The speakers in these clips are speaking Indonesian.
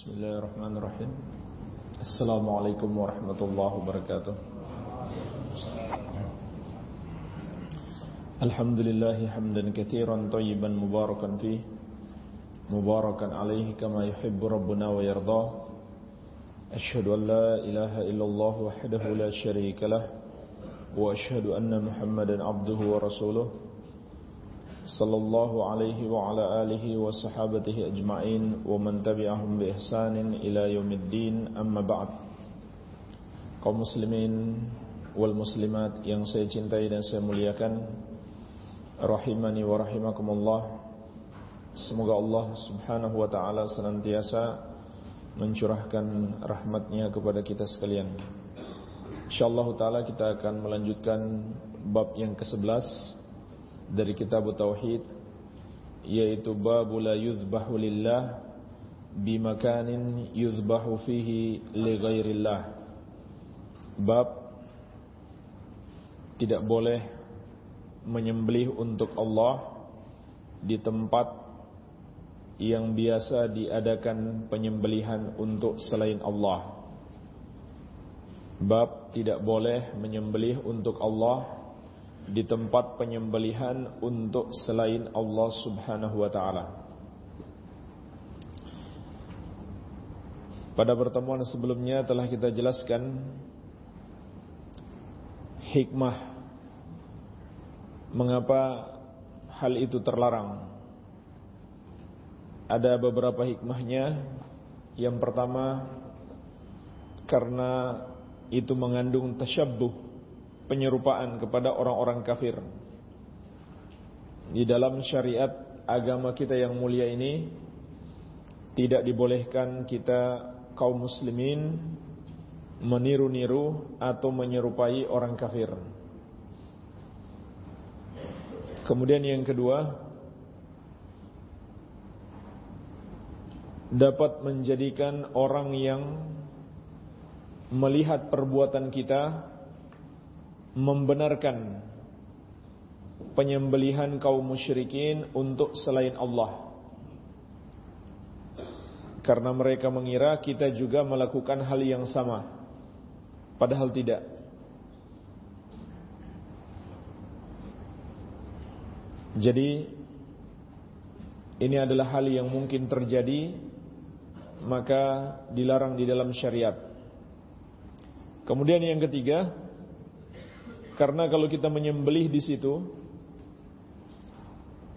Bismillahirrahmanirrahim. Assalamualaikum warahmatullahi wabarakatuh. Alhamdulillahi hamdan kathiran tayyiban mubarakan fi Mubarakan alaihi kama yuhibbu rabbuna wa yardah Ashhadu an la ilaha illallah wahdahu la sharika lah. Wa ashhadu anna muhammadan abduhu wa rasuluh صلى الله عليه وعلى آله وصحابته أجمعين ومن تبعهم بإحسان إلى يوم الدين أما بعد kaum muslimin wal muslimat yang saya cintai dan saya muliakan rahimani wa rahimakumullah semoga Allah Subhanahu wa taala senantiasa mencurahkan rahmatnya kepada kita sekalian insyaallah taala kita akan melanjutkan bab yang ke-11 dari kitab tauhid yaitu bab la yuzbahu lillah bimakanin yuzbahu fihi li ghairillah. Bab tidak boleh menyembelih untuk Allah di tempat yang biasa diadakan penyembelihan untuk selain Allah. Bab tidak boleh menyembelih untuk Allah di tempat penyembelihan untuk selain Allah Subhanahu wa taala. Pada pertemuan sebelumnya telah kita jelaskan hikmah mengapa hal itu terlarang. Ada beberapa hikmahnya. Yang pertama karena itu mengandung tasyabbuh penyerupaan kepada orang-orang kafir. Di dalam syariat agama kita yang mulia ini tidak dibolehkan kita kaum muslimin meniru-niru atau menyerupai orang kafir. Kemudian yang kedua dapat menjadikan orang yang melihat perbuatan kita membenarkan penyembelihan kaum musyrikin untuk selain Allah. Karena mereka mengira kita juga melakukan hal yang sama. Padahal tidak. Jadi ini adalah hal yang mungkin terjadi maka dilarang di dalam syariat. Kemudian yang ketiga, karena kalau kita menyembelih di situ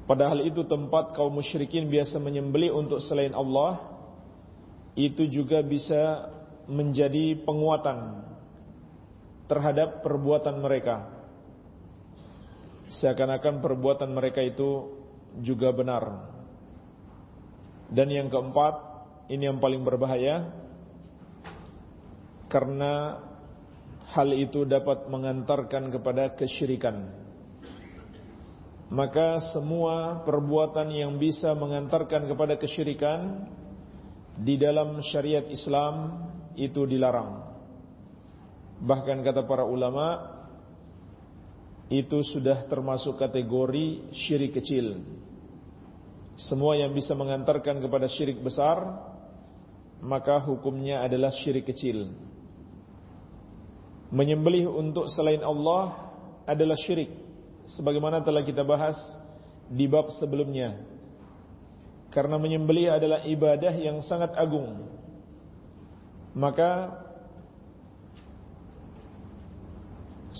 Padahal itu tempat kaum musyrikin biasa menyembelih untuk selain Allah Itu juga bisa menjadi penguatan Terhadap perbuatan mereka. Seakan-akan perbuatan mereka itu juga benar. Dan yang keempat Ini yang paling berbahaya Karena hal itu dapat mengantarkan kepada kesyirikan. Maka semua perbuatan yang bisa mengantarkan kepada kesyirikan di dalam syariat Islam itu dilarang. Bahkan kata para ulama itu sudah termasuk kategori syirik kecil. Semua yang bisa mengantarkan kepada syirik besar maka hukumnya adalah syirik kecil. Menyembelih untuk selain Allah adalah syirik sebagaimana telah kita bahas di bab sebelumnya. Karena menyembelih adalah ibadah yang sangat agung. Maka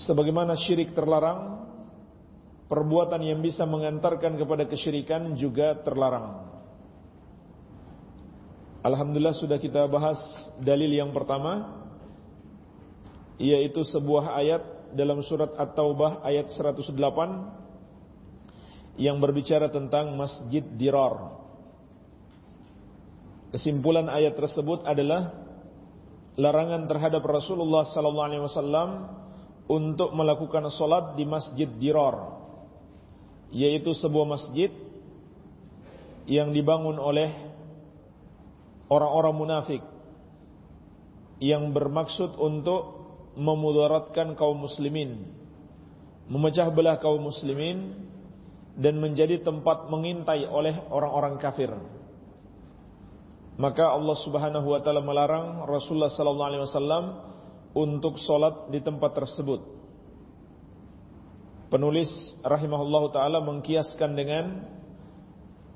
sebagaimana syirik terlarang, perbuatan yang bisa mengantarkan kepada kesyirikan juga terlarang. Alhamdulillah sudah kita bahas dalil yang pertama yaitu sebuah ayat dalam surat At-Taubah ayat 108 yang berbicara tentang Masjid Dirar. Kesimpulan ayat tersebut adalah larangan terhadap Rasulullah sallallahu alaihi wasallam untuk melakukan salat di Masjid Dirar yaitu sebuah masjid yang dibangun oleh orang-orang munafik yang bermaksud untuk memudaratkan kaum muslimin, memecah belah kaum muslimin dan menjadi tempat mengintai oleh orang-orang kafir. maka Allah Subhanahu wa taala melarang Rasulullah sallallahu alaihi wasallam untuk salat di tempat tersebut. Penulis rahimahullahu taala mengkiaskan dengan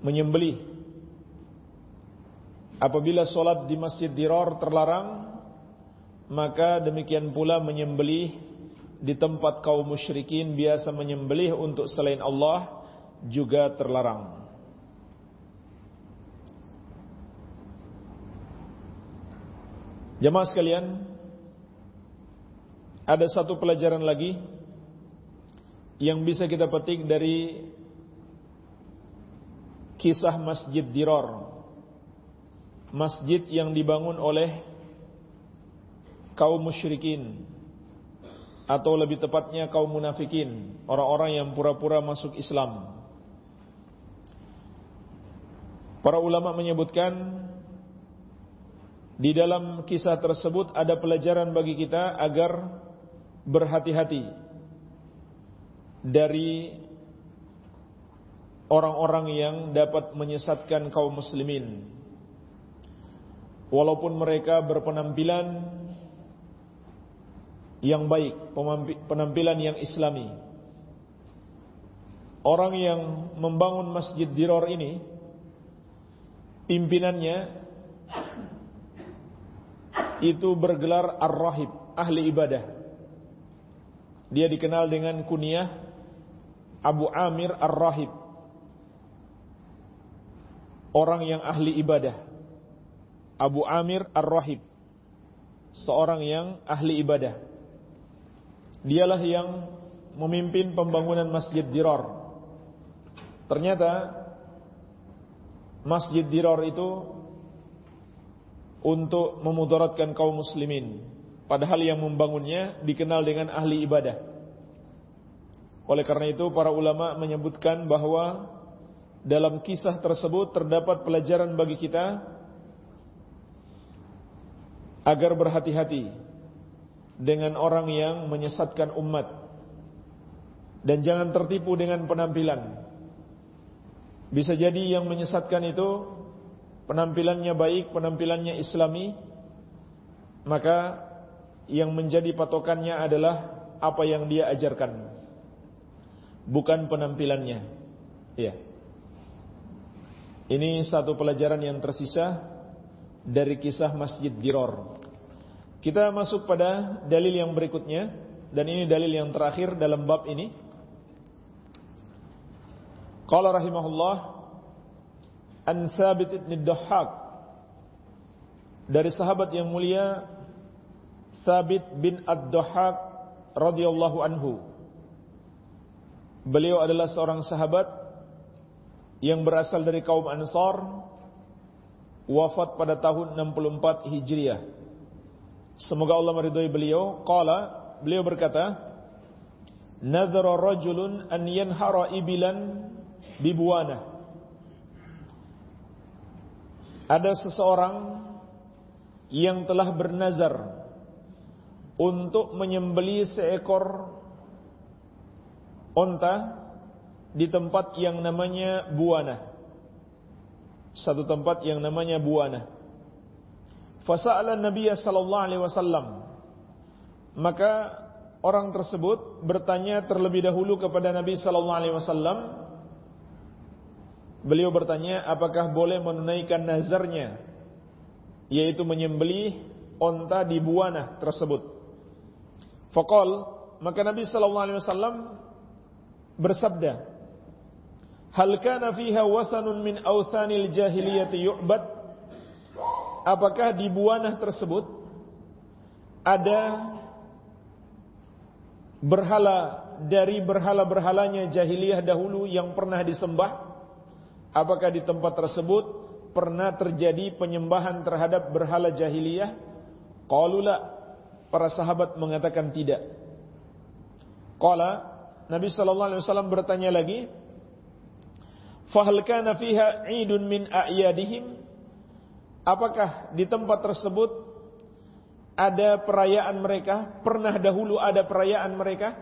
menyembelih. Apabila salat di Masjid Dirar terlarang, maka demikian pula menyembelih di tempat kaum musyrikin biasa menyembelih untuk selain Allah juga terlarang. Jemaah sekalian, ada satu pelajaran lagi yang bisa kita petik dari kisah Masjid Dirar. Masjid yang dibangun oleh kaum musyrikin atau lebih tepatnya kaum munafikin, orang-orang yang pura-pura masuk Islam. Para ulama menyebutkan di dalam kisah tersebut ada pelajaran bagi kita agar berhati-hati dari orang-orang yang dapat menyesatkan kaum muslimin. Walaupun mereka berpenampilan yang baik, penampilan yang islami. Orang yang membangun Masjid Diror ini pimpinannya itu bergelar Ar-Rahib, ahli ibadah. Dia dikenal dengan kunyah Abu Amir Ar-Rahib. Orang yang ahli ibadah. Abu Amir Ar-Rahib. Seorang yang ahli ibadah. Dialah yang memimpin pembangunan Masjid Dirar. Ternyata Masjid Dirar itu untuk memudaratkan kaum muslimin. Padahal yang membangunnya dikenal dengan ahli ibadah. Oleh karena itu para ulama menyebutkan bahwa dalam kisah tersebut terdapat pelajaran bagi kita agar berhati-hati dengan orang yang menyesatkan umat dan jangan tertipu dengan penampilan. Bisa jadi yang menyesatkan itu penampilannya baik, penampilannya islami, maka yang menjadi patokannya adalah apa yang dia ajarkan. Bukan penampilannya. Iya. Ini satu pelajaran yang tersisa dari kisah Masjid Giror. Kita masuk pada dalil yang berikutnya. Dan ini dalil yang terakhir dalam bab ini. Qala rahimahullah an Thabit ibn Dahhak. Dari sahabat yang mulia Thabit bin Ad-Dahhak radhiyallahu anhu. Beliau adalah seorang sahabat yang berasal dari kaum Ansar wafat pada tahun 64 Hijriah Semoga Allah meridhai beliau qala beliau berkata Nadhara rajulun an yanhara ibilan bibuana ada seseorang yang telah bernazar untuk menyembeli seekor onta di tempat yang namanya Buana. Satu tempat yang namanya Buana. Fasa'ala Nabi sallallahu alaihi wasallam. Maka orang tersebut bertanya terlebih dahulu kepada Nabi sallallahu alaihi wasallam Beliau bertanya apakah boleh menunaikan nazarnya yaitu menyembelih onta di buana tersebut. Faqal maka Nabi sallallahu alaihi wasallam bersabda Hal kana fiha wasanun min awthanil jahiliyati yu'bad Apakah di buana tersebut ada berhala dari berhala-berhalanya jahiliyah dahulu yang pernah disembah Apakah di tempat tersebut pernah terjadi penyembahan terhadap berhala jahiliyah? Qalula para sahabat mengatakan tidak. Qala Nabi sallallahu alaihi wasallam bertanya lagi, "Fahal kana fiha 'idun min a'yadihim?" Apakah di tempat tersebut ada perayaan mereka? Pernah dahulu ada perayaan mereka?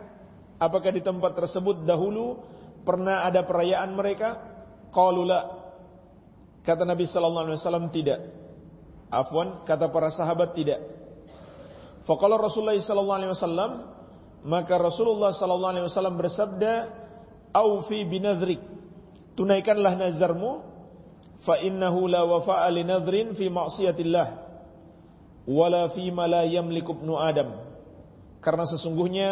Apakah di tempat tersebut dahulu pernah ada perayaan mereka? Qalu la. Kata Nabi sallallahu alaihi wasallam tidak. Afwan, kata para sahabat tidak. Faqala Rasulullah sallallahu alaihi wasallam, maka Rasulullah sallallahu alaihi wasallam bersabda, "Aufi binadhrik." Tunaikanlah nazarmu, fa innahu la wafa'a li nadhrin fi ma'siyatillah wala fi ma la yamliku ibnu Adam. Karena sesungguhnya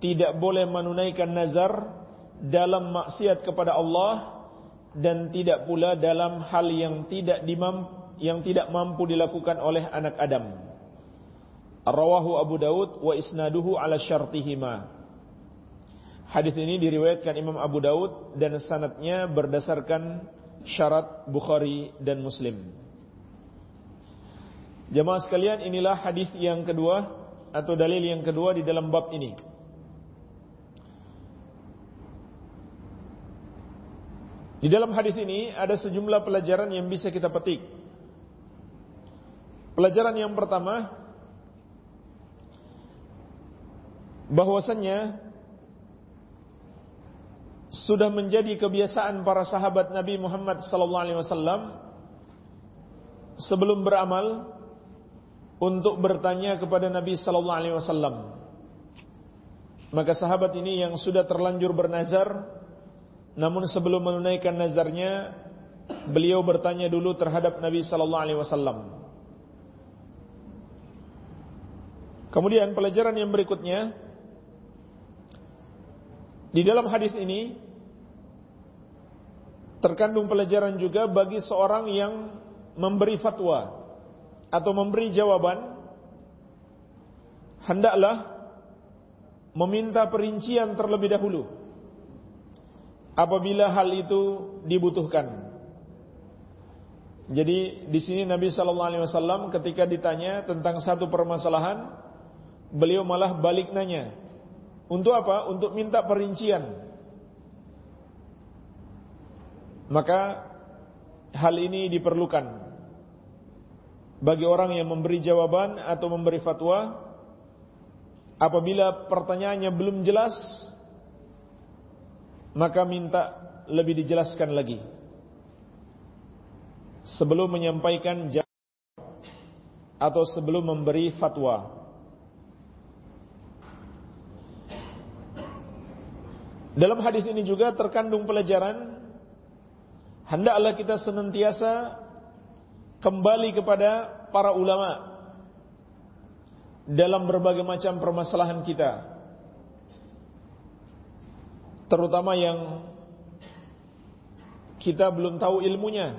tidak boleh menunaikan nazar dalam maksiat kepada Allah dan tidak pula dalam hal yang tidak dimampu, yang tidak mampu dilakukan oleh anak Adam. Rawahu Abu Daud wa isnaduhu ala syartihima. Hadis ini diriwayatkan Imam Abu Daud dan sanatnya berdasarkan syarat Bukhari dan Muslim. Jemaah sekalian, inilah hadis yang kedua atau dalil yang kedua di dalam bab ini. Di dalam hadis ini ada sejumlah pelajaran yang bisa kita petik. Pelajaran yang pertama bahwasannya sudah menjadi kebiasaan para sahabat Nabi Muhammad wasallam sebelum beramal untuk bertanya kepada Nabi wasallam. Maka sahabat ini yang sudah terlanjur bernazar namun sebelum menunaikan nazarnya beliau bertanya dulu terhadap Nabi wasallam. Kemudian pelajaran yang berikutnya di dalam hadis ini terkandung pelajaran juga bagi seorang yang memberi fatwa atau memberi jawaban hendaklah meminta perincian terlebih dahulu apabila hal itu dibutuhkan. Jadi di sini Nabi sallallahu alaihi wasallam ketika ditanya tentang satu permasalahan, beliau malah balik nanya. Untuk apa? Untuk minta perincian. Maka hal ini diperlukan bagi orang yang memberi jawaban atau memberi fatwa. Apabila pertanyaannya belum jelas maka minta lebih dijelaskan lagi. Sebelum menyampaikan jawab atau sebelum memberi fatwa. Dalam hadis ini juga terkandung pelajaran hendaklah kita senantiasa kembali kepada para ulama dalam berbagai macam permasalahan kita. Terutama yang kita belum tahu ilmunya.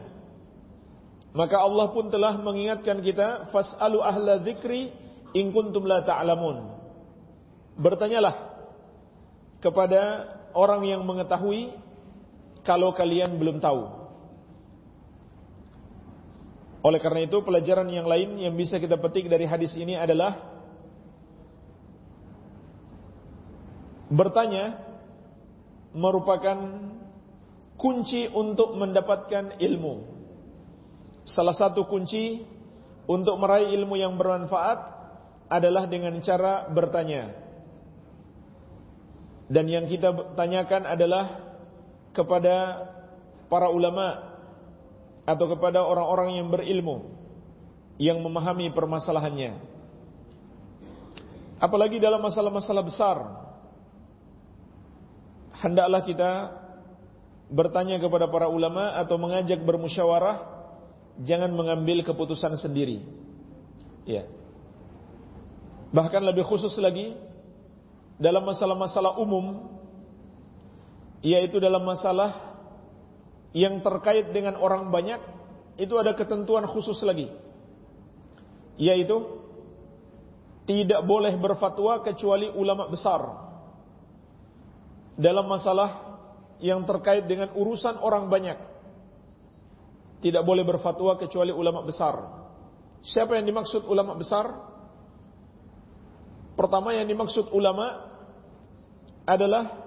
Maka Allah pun telah mengingatkan kita fasalu ahla dzikri in kuntum la ta'lamun. Bertanyalah kepada orang yang mengetahui kalau kalian belum tahu oleh karena itu pelajaran yang lain yang bisa kita petik dari hadis ini adalah bertanya merupakan kunci untuk mendapatkan ilmu. Salah satu kunci untuk meraih ilmu yang bermanfaat adalah dengan cara bertanya. Dan yang kita tanyakan adalah kepada para ulama atau kepada orang-orang yang berilmu yang memahami permasalahannya. Apalagi dalam masalah-masalah besar, hendaklah kita bertanya kepada para ulama atau mengajak bermusyawarah, jangan mengambil keputusan sendiri. Ya. Bahkan lebih khusus lagi dalam masalah-masalah umum yaitu dalam masalah yang terkait dengan orang banyak itu ada ketentuan khusus lagi. Yaitu tidak boleh berfatwa kecuali ulama besar. Dalam masalah yang terkait dengan urusan orang banyak tidak boleh berfatwa kecuali ulama besar. Siapa yang dimaksud ulama besar? Pertama yang dimaksud ulama adalah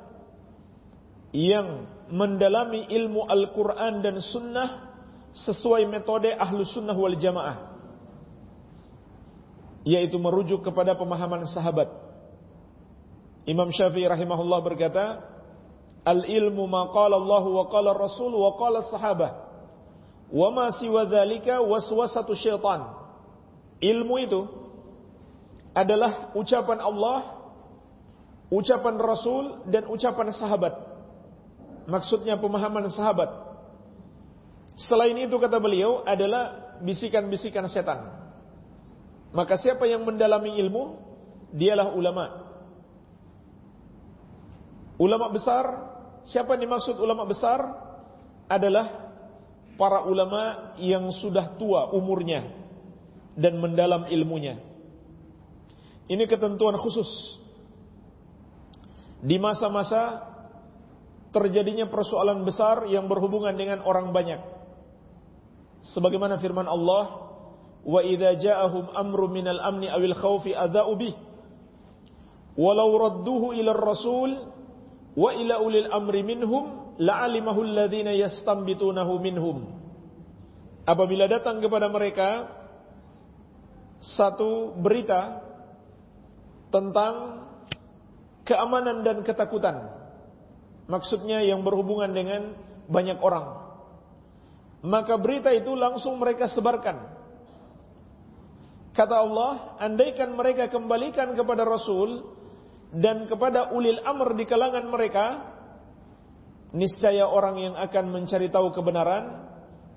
yang mendalami ilmu Al-Quran dan Sunnah sesuai metode ahlu sunnah wal jamaah yaitu merujuk kepada pemahaman sahabat Imam Syafi'i rahimahullah berkata al ilmu ma qala Allah wa qala Rasul wa qala sahabah Wa ma siwa dzalika waswasatu syaitan. Ilmu itu adalah ucapan Allah, ucapan Rasul dan ucapan sahabat. Maksudnya pemahaman sahabat. Selain itu kata beliau adalah bisikan-bisikan setan. Maka siapa yang mendalami ilmu, dialah ulama. Ulama besar, siapa yang dimaksud ulama besar? Adalah para ulama yang sudah tua umurnya dan mendalam ilmunya. Ini ketentuan khusus. Di masa-masa terjadinya persoalan besar yang berhubungan dengan orang banyak. Sebagaimana firman Allah, "Wa idza ja'ahum amru minal amni awil khaufi adza'u bih." Walau radduhu ila rasul wa ila ulil amri minhum la'alimahu alladhina yastambitunahu minhum. Apabila datang kepada mereka satu berita tentang keamanan dan ketakutan. Maksudnya yang berhubungan dengan banyak orang. Maka berita itu langsung mereka sebarkan. Kata Allah, andaikan mereka kembalikan kepada Rasul dan kepada ulil amr di kalangan mereka, niscaya orang yang akan mencari tahu kebenaran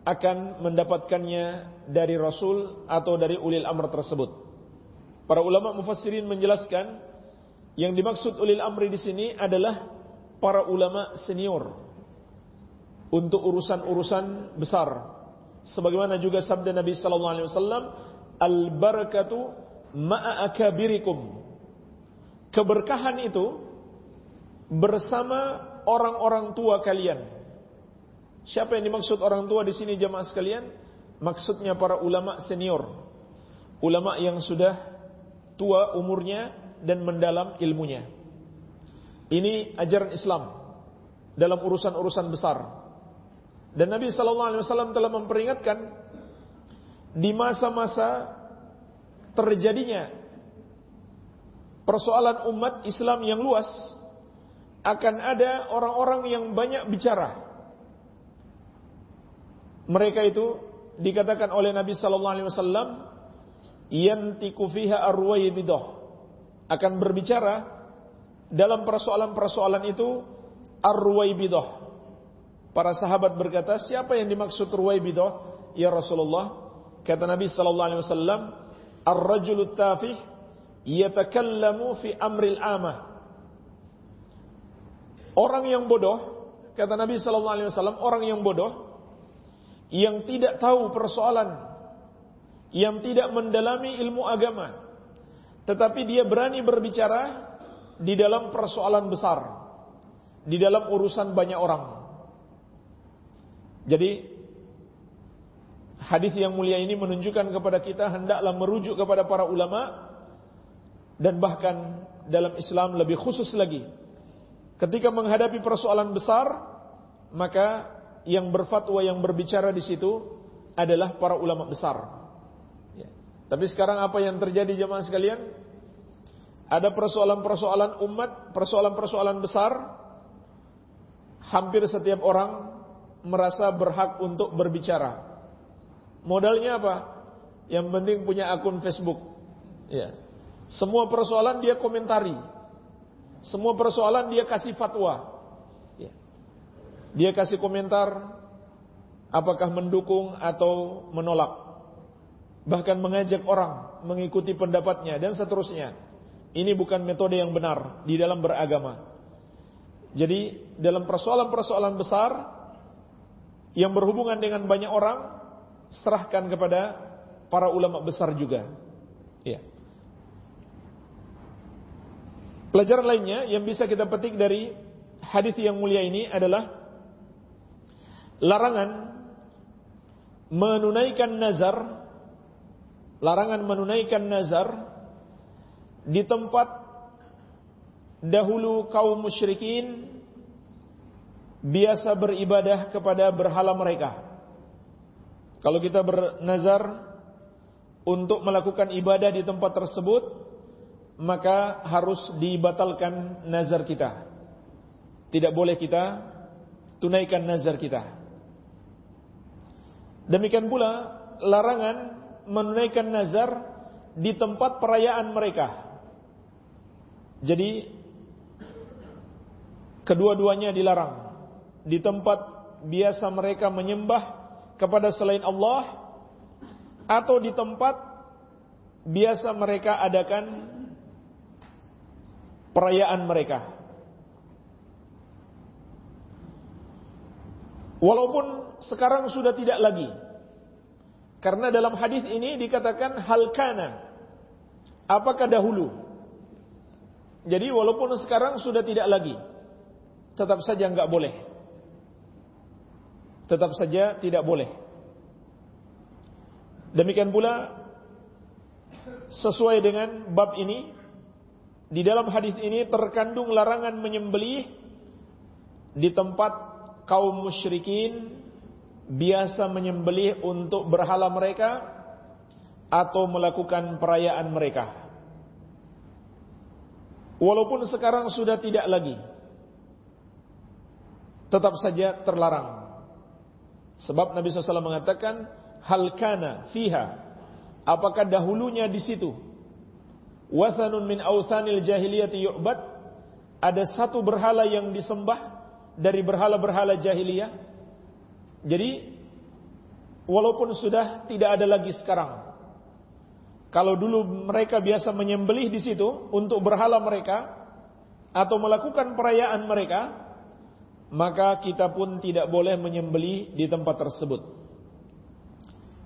akan mendapatkannya dari Rasul atau dari ulil amr tersebut. Para ulama mufassirin menjelaskan yang dimaksud ulil amri di sini adalah para ulama senior untuk urusan-urusan besar. Sebagaimana juga sabda Nabi sallallahu alaihi wasallam, "Al barakatu ma'a akabirikum." Keberkahan itu bersama orang-orang tua kalian. Siapa yang dimaksud orang tua di sini jamaah sekalian? Maksudnya para ulama senior. Ulama yang sudah tua umurnya dan mendalam ilmunya. Ini ajaran Islam dalam urusan-urusan besar. Dan Nabi sallallahu alaihi wasallam telah memperingatkan di masa-masa terjadinya persoalan umat Islam yang luas akan ada orang-orang yang banyak bicara mereka itu dikatakan oleh Nabi sallallahu alaihi wasallam yantiku fiha arwaybidah akan berbicara dalam persoalan-persoalan itu arwaybidah. Para sahabat berkata, siapa yang dimaksud arwaybidah? Ya Rasulullah. Kata Nabi sallallahu alaihi wasallam, ar-rajulu tafih yatakallamu fi amril amah. Orang yang bodoh, kata Nabi sallallahu alaihi wasallam, orang yang bodoh yang tidak tahu persoalan, yang tidak mendalami ilmu agama, tetapi dia berani berbicara di dalam persoalan besar, di dalam urusan banyak orang. Jadi hadis yang mulia ini menunjukkan kepada kita hendaklah merujuk kepada para ulama dan bahkan dalam Islam lebih khusus lagi ketika menghadapi persoalan besar maka yang berfatwa yang berbicara di situ adalah para ulama besar. Ya. Tapi sekarang apa yang terjadi jemaah sekalian? Ada persoalan-persoalan umat, persoalan-persoalan besar. Hampir setiap orang merasa berhak untuk berbicara. Modalnya apa? Yang penting punya akun Facebook. Ya. Semua persoalan dia komentari. Semua persoalan dia kasih fatwa. Dia kasih komentar apakah mendukung atau menolak. Bahkan mengajak orang mengikuti pendapatnya dan seterusnya. Ini bukan metode yang benar di dalam beragama. Jadi dalam persoalan-persoalan besar yang berhubungan dengan banyak orang, serahkan kepada para ulama besar juga. Ya. Pelajaran lainnya yang bisa kita petik dari hadis yang mulia ini adalah larangan menunaikan nazar larangan menunaikan nazar di tempat dahulu kaum musyrikin biasa beribadah kepada berhala mereka. Kalau kita bernazar untuk melakukan ibadah di tempat tersebut, maka harus dibatalkan nazar kita. Tidak boleh kita tunaikan nazar kita. Demikian pula larangan menunaikan nazar di tempat perayaan mereka. Jadi kedua-duanya dilarang. Di tempat biasa mereka menyembah kepada selain Allah atau di tempat biasa mereka adakan perayaan mereka. Walaupun sekarang sudah tidak lagi. Karena dalam hadis ini dikatakan hal kana. Apakah dahulu? Jadi walaupun sekarang sudah tidak lagi, tetap saja enggak boleh. Tetap saja tidak boleh. Demikian pula sesuai dengan bab ini di dalam hadis ini terkandung larangan menyembelih di tempat kaum musyrikin biasa menyembelih untuk berhala mereka atau melakukan perayaan mereka. Walaupun sekarang sudah tidak lagi. Tetap saja terlarang. Sebab Nabi SAW mengatakan hal kana fiha? Apakah dahulunya di situ? Wathanun min awthanil jahiliyati yu'bad. Ada satu berhala yang disembah dari berhala-berhala jahiliyah. Jadi walaupun sudah tidak ada lagi sekarang kalau dulu mereka biasa menyembelih di situ untuk berhala mereka atau melakukan perayaan mereka maka kita pun tidak boleh menyembelih di tempat tersebut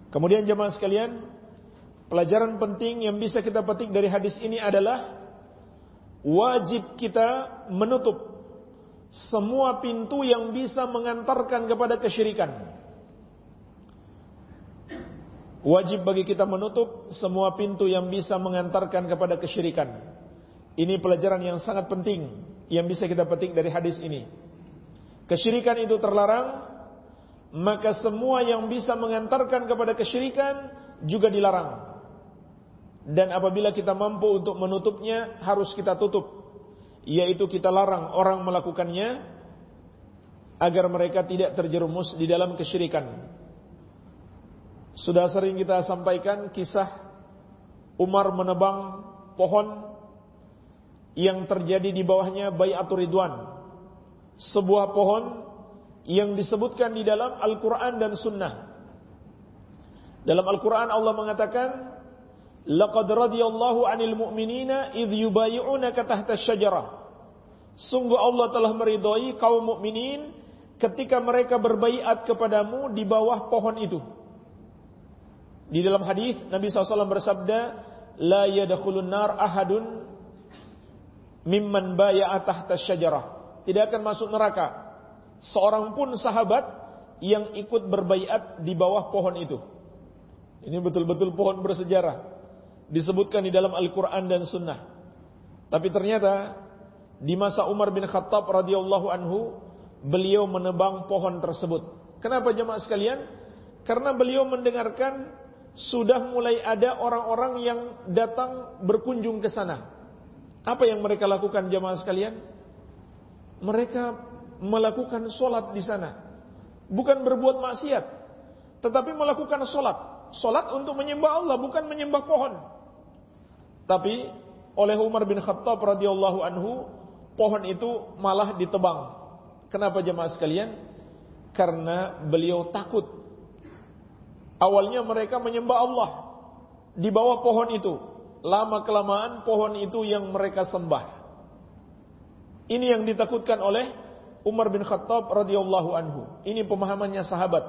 Kemudian jemaah sekalian, pelajaran penting yang bisa kita petik dari hadis ini adalah wajib kita menutup semua pintu yang bisa mengantarkan kepada kesyirikan. Wajib bagi kita menutup semua pintu yang bisa mengantarkan kepada kesyirikan. Ini pelajaran yang sangat penting yang bisa kita petik dari hadis ini. Kesyirikan itu terlarang maka semua yang bisa mengantarkan kepada kesyirikan juga dilarang. Dan apabila kita mampu untuk menutupnya, harus kita tutup. Yaitu kita larang orang melakukannya agar mereka tidak terjerumus di dalam kesyirikan. Sudah sering kita sampaikan kisah Umar menebang pohon yang terjadi di bawahnya Bayatul Ridwan. Sebuah pohon yang disebutkan di dalam Al-Quran dan Sunnah. Dalam Al-Quran Allah mengatakan, Laqad radiyallahu anil mu'minina idh yubayi'unaka tahta syajarah. Sungguh Allah telah meridhai kaum mukminin ketika mereka berbaiat kepadamu di bawah pohon itu. Di dalam hadis Nabi SAW bersabda, La yadakhulun nar ahadun mimman baya'a tahta syajarah. Tidak akan masuk neraka seorang pun sahabat yang ikut berbaiat di bawah pohon itu. Ini betul-betul pohon bersejarah. Disebutkan di dalam Al-Quran dan Sunnah. Tapi ternyata di masa Umar bin Khattab radhiyallahu anhu beliau menebang pohon tersebut. Kenapa jemaah sekalian? Karena beliau mendengarkan sudah mulai ada orang-orang yang datang berkunjung ke sana. Apa yang mereka lakukan jemaah sekalian? Mereka melakukan solat di sana. Bukan berbuat maksiat. Tetapi melakukan solat. Solat untuk menyembah Allah, bukan menyembah pohon. Tapi oleh Umar bin Khattab radhiyallahu anhu, pohon itu malah ditebang. Kenapa jemaah sekalian? Karena beliau takut. Awalnya mereka menyembah Allah di bawah pohon itu. Lama kelamaan pohon itu yang mereka sembah. Ini yang ditakutkan oleh Umar bin Khattab radhiyallahu anhu. Ini pemahamannya sahabat.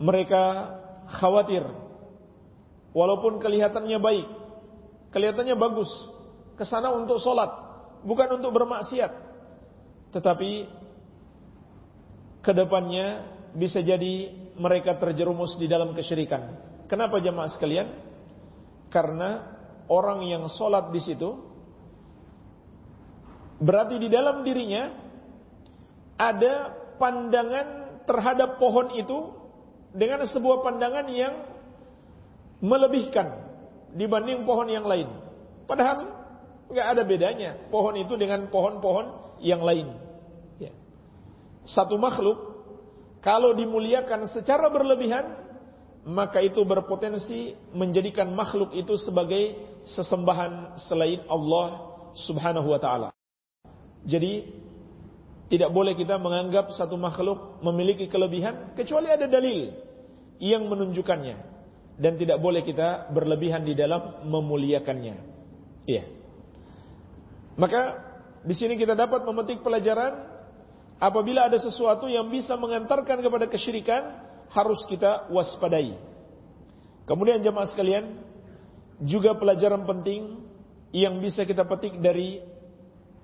Mereka khawatir walaupun kelihatannya baik, kelihatannya bagus, ke sana untuk solat, bukan untuk bermaksiat. Tetapi ke depannya bisa jadi mereka terjerumus di dalam kesyirikan. Kenapa jemaah sekalian? Karena orang yang solat di situ berarti di dalam dirinya ada pandangan terhadap pohon itu dengan sebuah pandangan yang melebihkan dibanding pohon yang lain. Padahal nggak ada bedanya pohon itu dengan pohon-pohon yang lain. Ya. Satu makhluk Kalau dimuliakan secara berlebihan, maka itu berpotensi menjadikan makhluk itu sebagai sesembahan selain Allah Subhanahu wa taala. Jadi tidak boleh kita menganggap satu makhluk memiliki kelebihan kecuali ada dalil yang menunjukkannya dan tidak boleh kita berlebihan di dalam memuliakannya. Iya. Maka di sini kita dapat memetik pelajaran apabila ada sesuatu yang bisa mengantarkan kepada kesyirikan harus kita waspadai. Kemudian jemaah sekalian, juga pelajaran penting yang bisa kita petik dari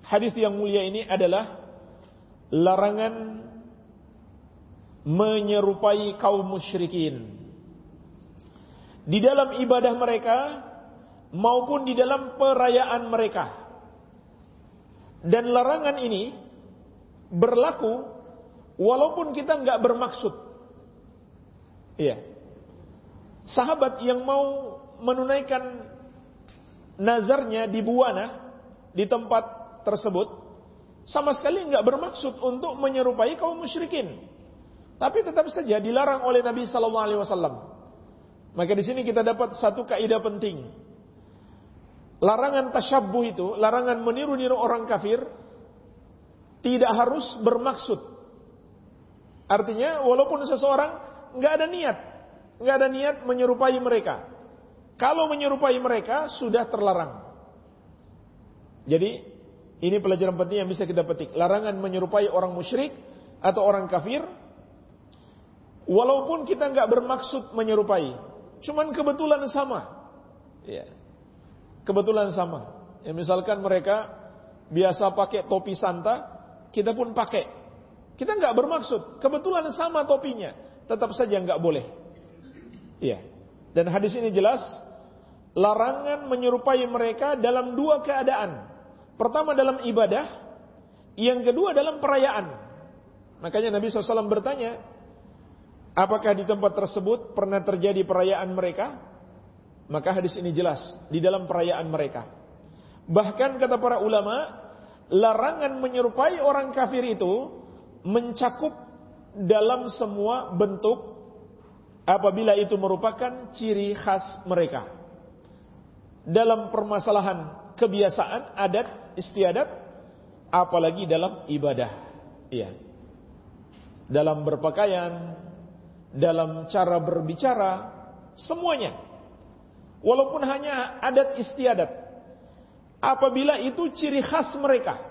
hadis yang mulia ini adalah larangan menyerupai kaum musyrikin di dalam ibadah mereka maupun di dalam perayaan mereka. Dan larangan ini berlaku walaupun kita nggak bermaksud. Iya. Sahabat yang mau menunaikan nazarnya di Buana di tempat tersebut sama sekali nggak bermaksud untuk menyerupai kaum musyrikin. Tapi tetap saja dilarang oleh Nabi Sallallahu Alaihi Wasallam. Maka di sini kita dapat satu kaidah penting. Larangan tasyabbuh itu, larangan meniru-niru orang kafir tidak harus bermaksud. Artinya walaupun seseorang nggak ada niat, nggak ada niat menyerupai mereka. Kalau menyerupai mereka sudah terlarang. Jadi ini pelajaran penting yang bisa kita petik. Larangan menyerupai orang musyrik atau orang kafir. Walaupun kita nggak bermaksud menyerupai, cuman kebetulan sama. Ya. Kebetulan sama. Ya, misalkan mereka biasa pakai topi santa, kita pun pakai. Kita nggak bermaksud, kebetulan sama topinya, tetap saja nggak boleh. Iya. Dan hadis ini jelas larangan menyerupai mereka dalam dua keadaan. Pertama dalam ibadah, yang kedua dalam perayaan. Makanya Nabi SAW bertanya, apakah di tempat tersebut pernah terjadi perayaan mereka? Maka hadis ini jelas, di dalam perayaan mereka. Bahkan kata para ulama, larangan menyerupai orang kafir itu mencakup dalam semua bentuk apabila itu merupakan ciri khas mereka. Dalam permasalahan kebiasaan, adat, istiadat, apalagi dalam ibadah. Iya. Dalam berpakaian, dalam cara berbicara, semuanya. Walaupun hanya adat istiadat, Apabila itu ciri khas mereka.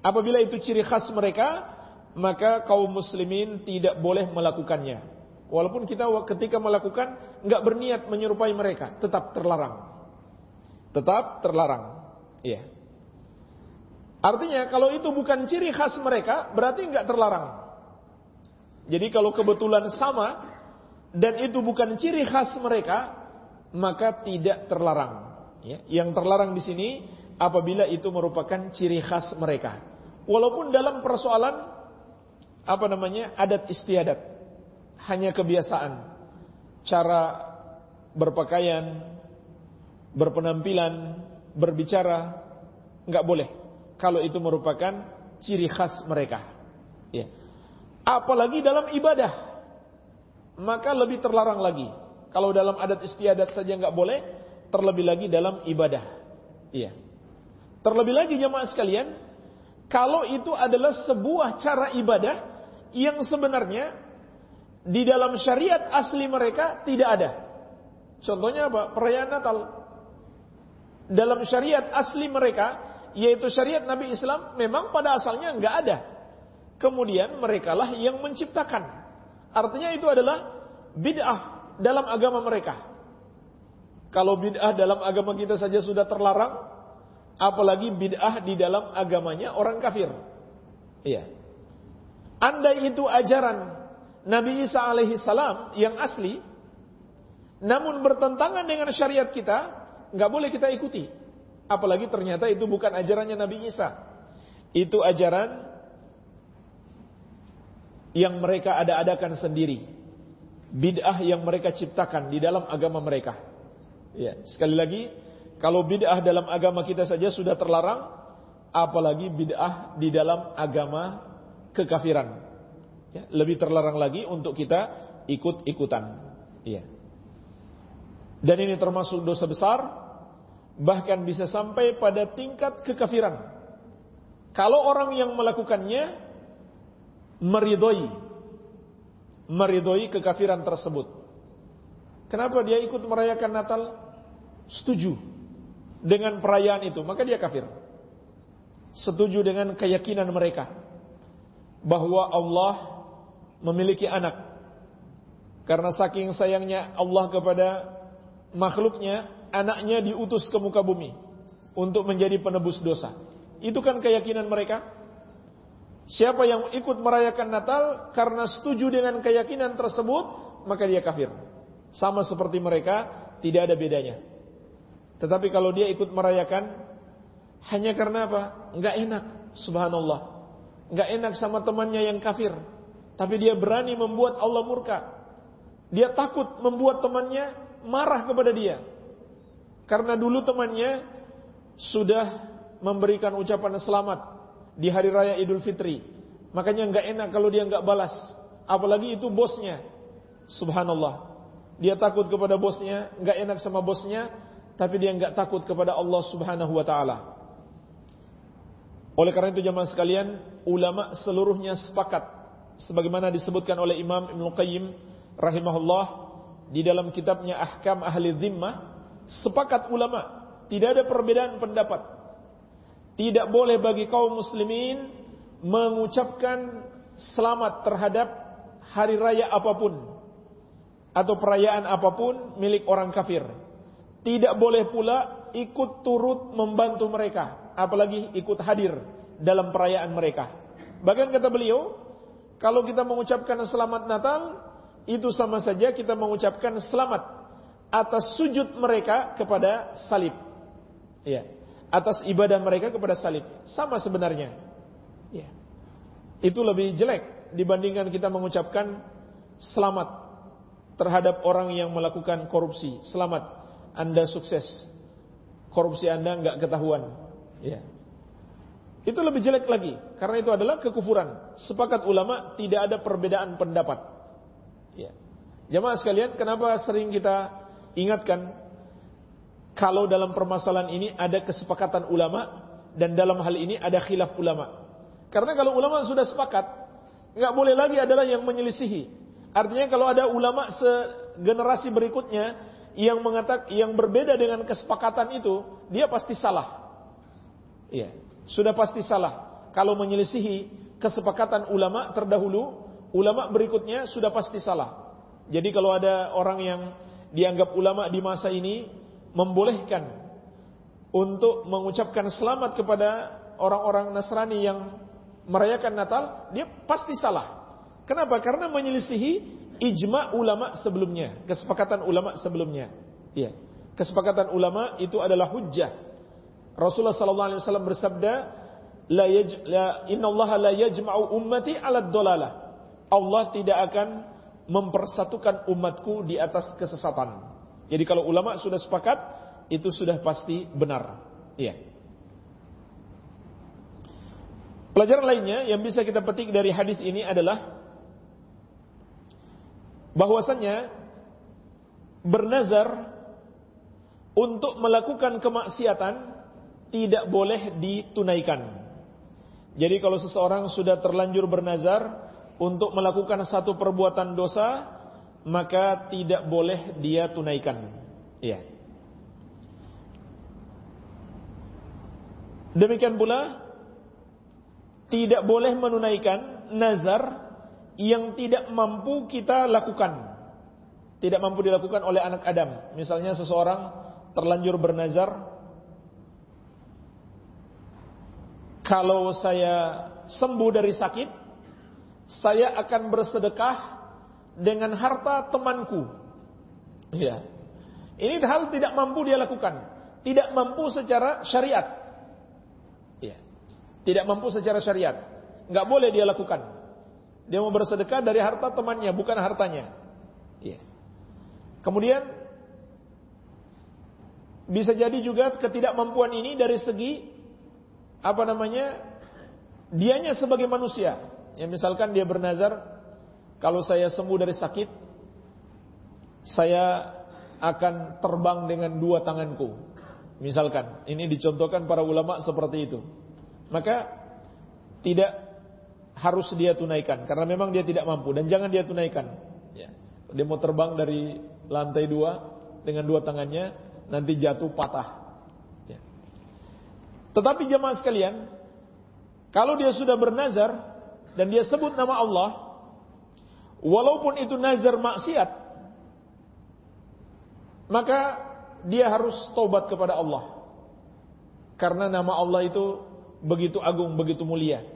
Apabila itu ciri khas mereka, maka kaum muslimin tidak boleh melakukannya. Walaupun kita ketika melakukan nggak berniat menyerupai mereka, tetap terlarang. Tetap terlarang. Iya. Artinya kalau itu bukan ciri khas mereka, berarti nggak terlarang. Jadi kalau kebetulan sama dan itu bukan ciri khas mereka, maka tidak terlarang. Ya, yang terlarang di sini apabila itu merupakan ciri khas mereka. Walaupun dalam persoalan apa namanya adat istiadat, hanya kebiasaan, cara berpakaian, berpenampilan, berbicara, nggak boleh. Kalau itu merupakan ciri khas mereka. Ya. Apalagi dalam ibadah, maka lebih terlarang lagi. Kalau dalam adat istiadat saja nggak boleh, terlebih lagi dalam ibadah. Iya. Terlebih lagi jemaah sekalian, kalau itu adalah sebuah cara ibadah yang sebenarnya di dalam syariat asli mereka tidak ada. Contohnya apa? Perayaan Natal. Dalam syariat asli mereka, yaitu syariat Nabi Islam, memang pada asalnya nggak ada. Kemudian merekalah yang menciptakan. Artinya itu adalah bid'ah dalam agama mereka. Kalau bid'ah dalam agama kita saja sudah terlarang, apalagi bid'ah di dalam agamanya orang kafir. Iya. Andai itu ajaran Nabi Isa alaihi salam yang asli, namun bertentangan dengan syariat kita, nggak boleh kita ikuti. Apalagi ternyata itu bukan ajarannya Nabi Isa. Itu ajaran yang mereka ada-adakan sendiri. Bid'ah yang mereka ciptakan di dalam agama mereka. Ya, sekali lagi, kalau bid'ah dalam agama kita saja sudah terlarang, apalagi bid'ah di dalam agama kekafiran. Ya, lebih terlarang lagi untuk kita ikut-ikutan. Ya. Dan ini termasuk dosa besar, bahkan bisa sampai pada tingkat kekafiran. Kalau orang yang melakukannya meridoi, meridoi kekafiran tersebut. Kenapa dia ikut merayakan Natal? Setuju dengan perayaan itu, maka dia kafir. Setuju dengan keyakinan mereka bahwa Allah memiliki anak. Karena saking sayangnya Allah kepada makhluknya, anaknya diutus ke muka bumi untuk menjadi penebus dosa. Itu kan keyakinan mereka. Siapa yang ikut merayakan Natal karena setuju dengan keyakinan tersebut, maka dia kafir. Sama seperti mereka, tidak ada bedanya. Tetapi kalau dia ikut merayakan hanya karena apa? Enggak enak, subhanallah. Enggak enak sama temannya yang kafir. Tapi dia berani membuat Allah murka. Dia takut membuat temannya marah kepada dia. Karena dulu temannya sudah memberikan ucapan selamat di hari raya Idul Fitri. Makanya nggak enak kalau dia nggak balas. Apalagi itu bosnya. Subhanallah. Dia takut kepada bosnya, nggak enak sama bosnya, tapi dia nggak takut kepada Allah Subhanahu wa taala. Oleh karena itu jemaah sekalian, ulama seluruhnya sepakat sebagaimana disebutkan oleh Imam Ibn Qayyim rahimahullah di dalam kitabnya Ahkam Ahli Zimmah sepakat ulama tidak ada perbedaan pendapat tidak boleh bagi kaum muslimin mengucapkan selamat terhadap hari raya apa pun atau perayaan apa pun milik orang kafir tidak boleh pula ikut turut membantu mereka apalagi ikut hadir dalam perayaan mereka bahkan kata beliau kalau kita mengucapkan selamat Natal, itu sama saja kita mengucapkan selamat atas sujud mereka kepada salib. Ya. Atas ibadah mereka kepada salib. Sama sebenarnya. Ya. Itu lebih jelek dibandingkan kita mengucapkan selamat terhadap orang yang melakukan korupsi. Selamat, Anda sukses. Korupsi Anda enggak ketahuan. Ya. Itu lebih jelek lagi karena itu adalah kekufuran. Sepakat ulama tidak ada perbedaan pendapat. Ya. Jamaah sekalian, kenapa sering kita ingatkan kalau dalam permasalahan ini ada kesepakatan ulama dan dalam hal ini ada khilaf ulama. Karena kalau ulama sudah sepakat, nggak boleh lagi adalah yang menyelisihi. Artinya kalau ada ulama segenerasi berikutnya yang mengatakan yang berbeda dengan kesepakatan itu, dia pasti salah. Iya sudah pasti salah. Kalau menyelisihi kesepakatan ulama terdahulu, ulama berikutnya sudah pasti salah. Jadi kalau ada orang yang dianggap ulama di masa ini membolehkan untuk mengucapkan selamat kepada orang-orang Nasrani yang merayakan Natal, dia pasti salah. Kenapa? Karena menyelisihi ijma ulama sebelumnya, kesepakatan ulama sebelumnya. Iya. Kesepakatan ulama itu adalah hujjah Rasulullah sallallahu alaihi wasallam bersabda, la yaj la Allah la yajma'u ummati 'ala dhalalah. Allah tidak akan mempersatukan umatku di atas kesesatan. Jadi kalau ulama sudah sepakat, itu sudah pasti benar. Iya. Pelajaran lainnya yang bisa kita petik dari hadis ini adalah bahwasannya bernazar untuk melakukan kemaksiatan tidak boleh ditunaikan. Jadi kalau seseorang sudah terlanjur bernazar untuk melakukan satu perbuatan dosa, maka tidak boleh dia tunaikan. Iya. Demikian pula tidak boleh menunaikan nazar yang tidak mampu kita lakukan. Tidak mampu dilakukan oleh anak Adam. Misalnya seseorang terlanjur bernazar Kalau saya sembuh dari sakit, saya akan bersedekah dengan harta temanku. Ya. Ini hal tidak mampu dia lakukan. Tidak mampu secara syariat. Ya. Tidak mampu secara syariat. Nggak boleh dia lakukan. Dia mau bersedekah dari harta temannya, bukan hartanya. Ya. Kemudian bisa jadi juga ketidakmampuan ini dari segi apa namanya dianya sebagai manusia. Ya misalkan dia bernazar kalau saya sembuh dari sakit, saya akan terbang dengan dua tanganku. Misalkan, ini dicontohkan para ulama seperti itu. Maka tidak harus dia tunaikan karena memang dia tidak mampu dan jangan dia tunaikan. Ya. Dia mau terbang dari lantai dua dengan dua tangannya, nanti jatuh patah. Ya. Tetapi jemaah sekalian, kalau dia sudah bernazar dan dia sebut nama Allah, walaupun itu nazar maksiat, maka dia harus tobat kepada Allah. Karena nama Allah itu begitu agung, begitu mulia.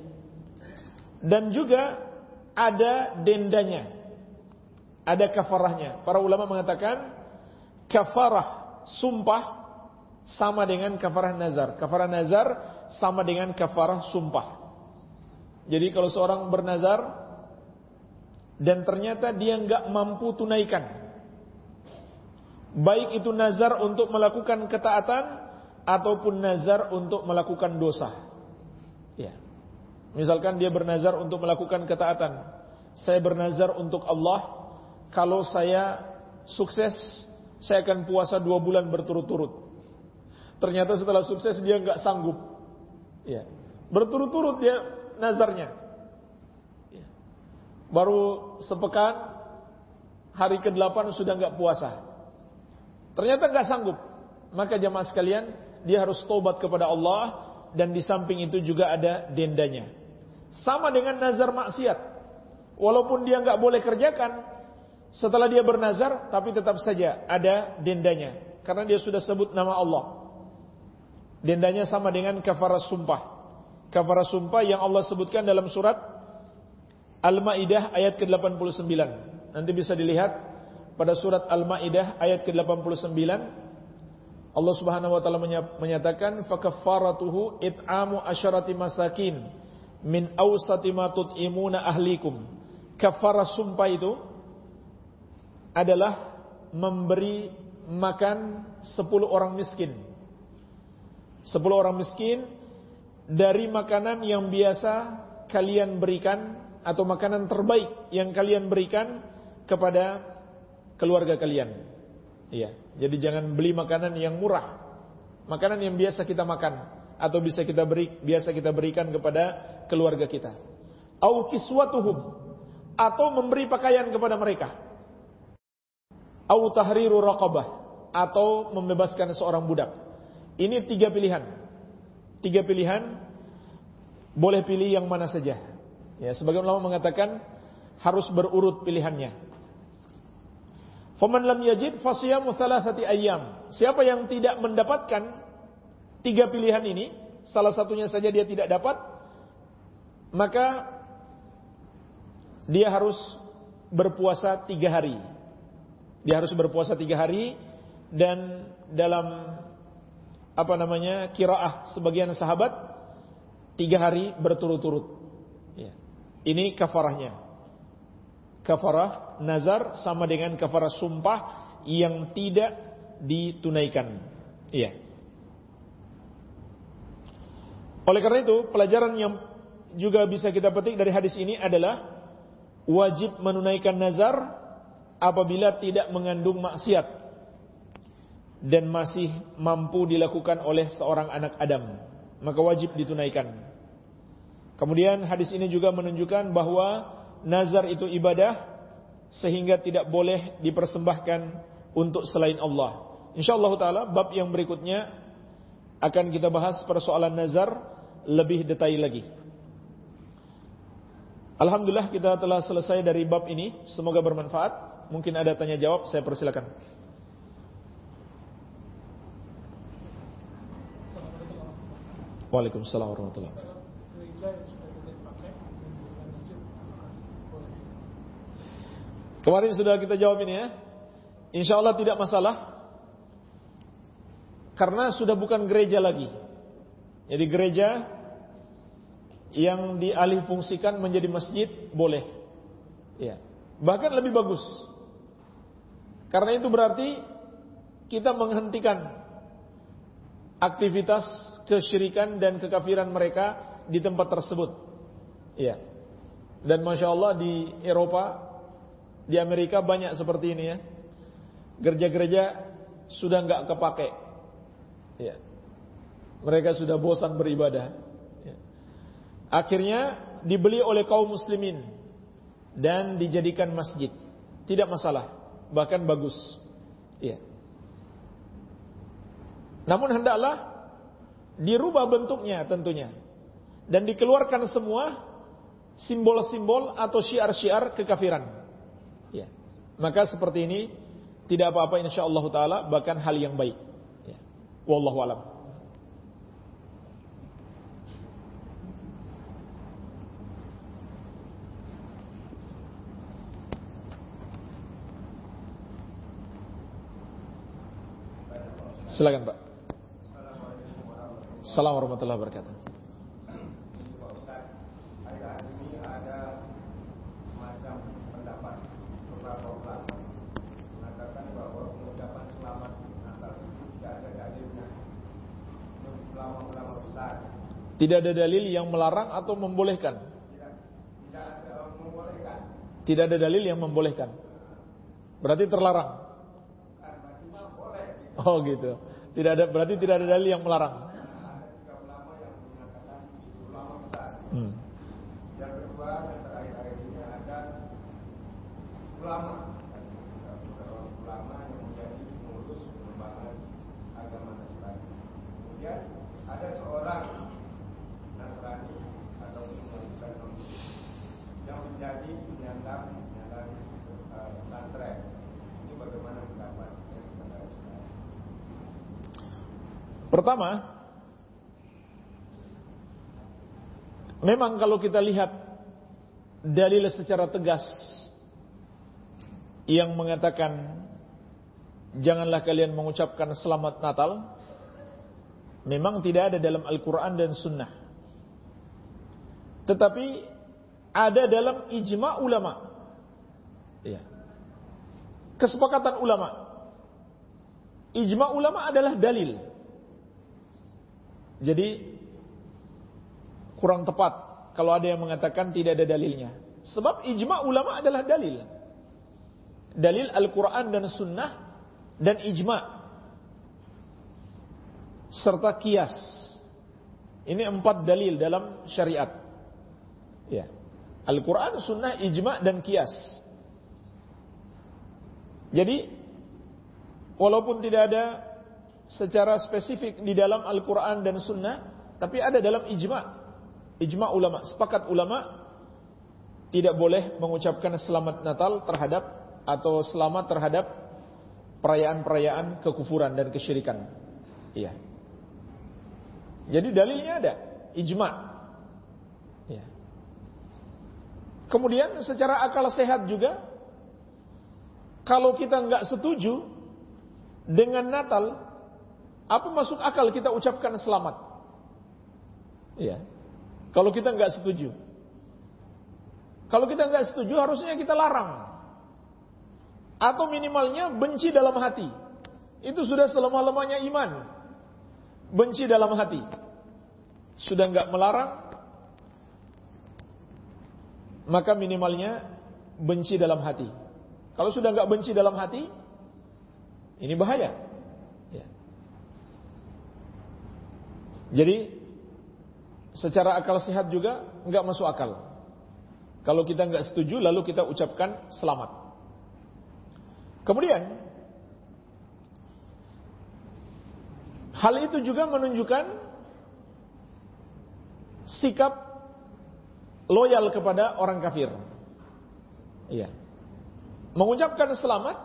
Dan juga ada dendanya. Ada kafarahnya. Para ulama mengatakan kafarah sumpah sama dengan kafarah nazar. Kafarah nazar sama dengan kafarah sumpah. Jadi kalau seorang bernazar dan ternyata dia nggak mampu tunaikan, baik itu nazar untuk melakukan ketaatan ataupun nazar untuk melakukan dosa. Ya. Misalkan dia bernazar untuk melakukan ketaatan. Saya bernazar untuk Allah, kalau saya sukses, saya akan puasa dua bulan berturut-turut. Ternyata setelah sukses dia nggak sanggup. Ya. Berturut-turut dia nazarnya. Ya. Baru sepekan hari ke-8 sudah nggak puasa. Ternyata nggak sanggup. Maka jamaah sekalian, dia harus tobat kepada Allah dan di samping itu juga ada dendanya. Sama dengan nazar maksiat. Walaupun dia nggak boleh kerjakan setelah dia bernazar, tapi tetap saja ada dendanya karena dia sudah sebut nama Allah. Dendanya sama dengan kafarah sumpah kafarah sumpah yang Allah sebutkan dalam surat Al-Maidah ayat ke-89. Nanti bisa dilihat pada surat Al-Maidah ayat ke-89 Allah Subhanahu wa taala menyatakan fakaffaratuhu it'amu asyarati masakin min awsati ma tut'imuna ahlikum. Kafarah sumpah itu adalah memberi makan 10 orang miskin. 10 orang miskin dari makanan yang biasa kalian berikan atau makanan terbaik yang kalian berikan kepada keluarga kalian. Iya, jadi jangan beli makanan yang murah. Makanan yang biasa kita makan atau bisa kita beri biasa kita berikan kepada keluarga kita. Au kiswatuhum atau memberi pakaian kepada mereka. Au tahriru raqabah atau membebaskan seorang budak. Ini tiga pilihan tiga pilihan, boleh pilih yang mana saja. Ya, sebagian ulama mengatakan harus berurut pilihannya. Faman lam yajid fasiyamu thalathati ayyam. Siapa yang tidak mendapatkan tiga pilihan ini, salah satunya saja dia tidak dapat, maka dia harus berpuasa tiga hari. Dia harus berpuasa tiga hari dan dalam apa namanya kiraah sebagian sahabat tiga hari berturut-turut. Ya. Ini kafarahnya. Kafarah nazar sama dengan kafarah sumpah yang tidak ditunaikan. Iya. Oleh karena itu, pelajaran yang juga bisa kita petik dari hadis ini adalah wajib menunaikan nazar apabila tidak mengandung maksiat dan masih mampu dilakukan oleh seorang anak Adam, maka wajib ditunaikan. Kemudian hadis ini juga menunjukkan bahwa nazar itu ibadah sehingga tidak boleh dipersembahkan untuk selain Allah. Insyaallah taala bab yang berikutnya akan kita bahas persoalan nazar lebih detail lagi. Alhamdulillah kita telah selesai dari bab ini. Semoga bermanfaat. Mungkin ada tanya jawab, saya persilakan. Waalaikumsalam warahmatullahi Kemarin sudah kita jawab ini ya. Insya Allah tidak masalah. Karena sudah bukan gereja lagi. Jadi gereja yang dialih fungsikan menjadi masjid boleh. Ya. Bahkan lebih bagus. Karena itu berarti kita menghentikan aktivitas kesyirikan dan kekafiran mereka di tempat tersebut. Iya. Dan masya Allah di Eropa Di Amerika banyak seperti ini ya. Gereja-gereja sudah nggak kepake. Ya. Mereka sudah bosan beribadah. Ya. Akhirnya dibeli oleh kaum muslimin dan dijadikan masjid. Tidak masalah, bahkan bagus. Ya. Namun hendaklah dirubah bentuknya tentunya dan dikeluarkan semua simbol-simbol atau syiar-syiar kekafiran. Ya. Maka seperti ini tidak apa-apa insyaallah taala bahkan hal yang baik. Ya. Wallahu alam. Silakan Pak. Assalamualaikum warahmatullahi wabarakatuh. Tidak ada dalil yang melarang atau membolehkan. Tidak ada dalil yang membolehkan. Berarti terlarang. Oh gitu. Tidak ada berarti tidak ada dalil yang melarang. Hmm. Yang kedua yang terakhir ini ada ulama yang menjadi pengurus pengembangan agama Nasrani. Kemudian ada seorang Nasrani atau bukan yang menjadi penyandang penyandang uh, pesantren. Ini bagaimana pendapat Pertama, memang kalau kita lihat dalil secara tegas yang mengatakan janganlah kalian mengucapkan selamat Natal, memang tidak ada dalam Al-Quran dan Sunnah. Tetapi ada dalam ijma ulama. Ya. Kesepakatan ulama. Ijma ulama adalah dalil. Jadi kurang tepat kalau ada yang mengatakan tidak ada dalilnya. Sebab ijma ulama adalah dalil. Dalil Al-Quran dan Sunnah dan ijma. Serta kias. Ini empat dalil dalam syariat. Ya. Al-Quran, Sunnah, Ijma, dan Kias. Jadi, walaupun tidak ada secara spesifik di dalam Al-Quran dan Sunnah, tapi ada dalam Ijma. Ijma ulama, sepakat ulama, tidak boleh mengucapkan selamat Natal terhadap atau selamat terhadap perayaan-perayaan kekufuran dan kesyirikan. Iya. Jadi dalilnya ada, ijma. Ya. Kemudian secara akal sehat juga kalau kita nggak setuju dengan Natal, apa masuk akal kita ucapkan selamat? Iya. Kalau kita nggak setuju. Kalau kita nggak setuju harusnya kita larang. Atau minimalnya benci dalam hati. Itu sudah selemah-lemahnya iman. Benci dalam hati. Sudah nggak melarang, maka minimalnya benci dalam hati. Kalau sudah nggak benci dalam hati, ini bahaya. Ya. Jadi secara akal sehat juga nggak masuk akal. Kalau kita nggak setuju, lalu kita ucapkan selamat. Kemudian hal itu juga menunjukkan sikap loyal kepada orang kafir. Iya. Mengucapkan selamat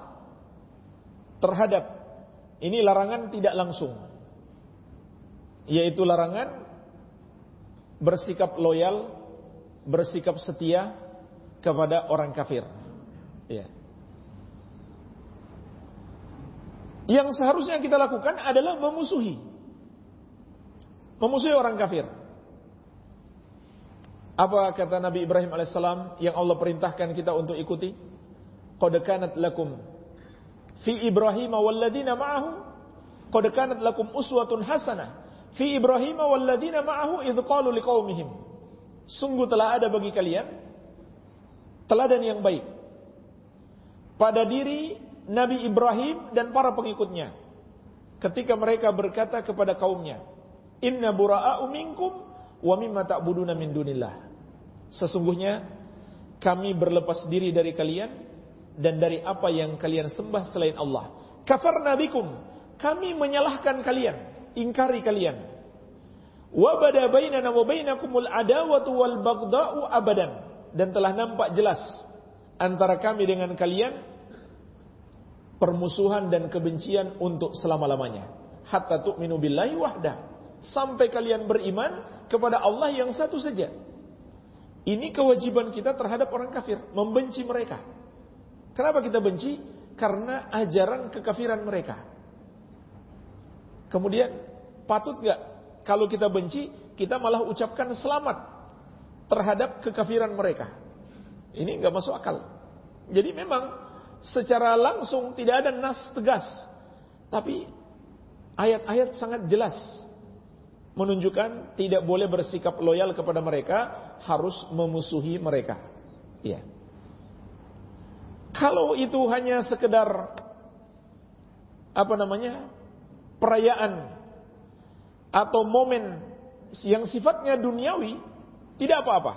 terhadap ini larangan tidak langsung. Yaitu larangan bersikap loyal, bersikap setia kepada orang kafir. Iya. Yang seharusnya kita lakukan adalah memusuhi. Memusuhi orang kafir. Apa kata Nabi Ibrahim alaihissalam yang Allah perintahkan kita untuk ikuti? Qad kanat lakum fi Ibrahim walladina ma'ahu qad kanat lakum uswatun hasanah fi Ibrahim walladina ma'ahu idh qalu liqaumihim. Sungguh telah ada bagi kalian teladan yang baik pada diri Nabi Ibrahim dan para pengikutnya ketika mereka berkata kepada kaumnya inna bura'a'u minkum wa mimma ta'buduna min dunillah. Sesungguhnya kami berlepas diri dari kalian dan dari apa yang kalian sembah selain Allah. Kafarna bikum kami menyalahkan kalian ingkari kalian. Wa bada bainana wa bainakumul adawatu wal abadan. Dan telah nampak jelas antara kami dengan kalian permusuhan dan kebencian untuk selama-lamanya. Hatta tu'minu billahi wahda sampai kalian beriman kepada Allah yang satu saja. Ini kewajiban kita terhadap orang kafir membenci mereka. Kenapa kita benci? Karena ajaran kekafiran mereka kemudian patut gak kalau kita benci kita malah ucapkan selamat terhadap kekafiran mereka. Ini nggak masuk akal. Jadi memang secara langsung tidak ada nas tegas, tapi ayat-ayat sangat jelas menunjukkan tidak boleh bersikap loyal kepada mereka, harus memusuhi mereka. Iya. Kalau itu hanya sekedar apa namanya? Perayaan atau momen yang sifatnya duniawi, tidak apa-apa.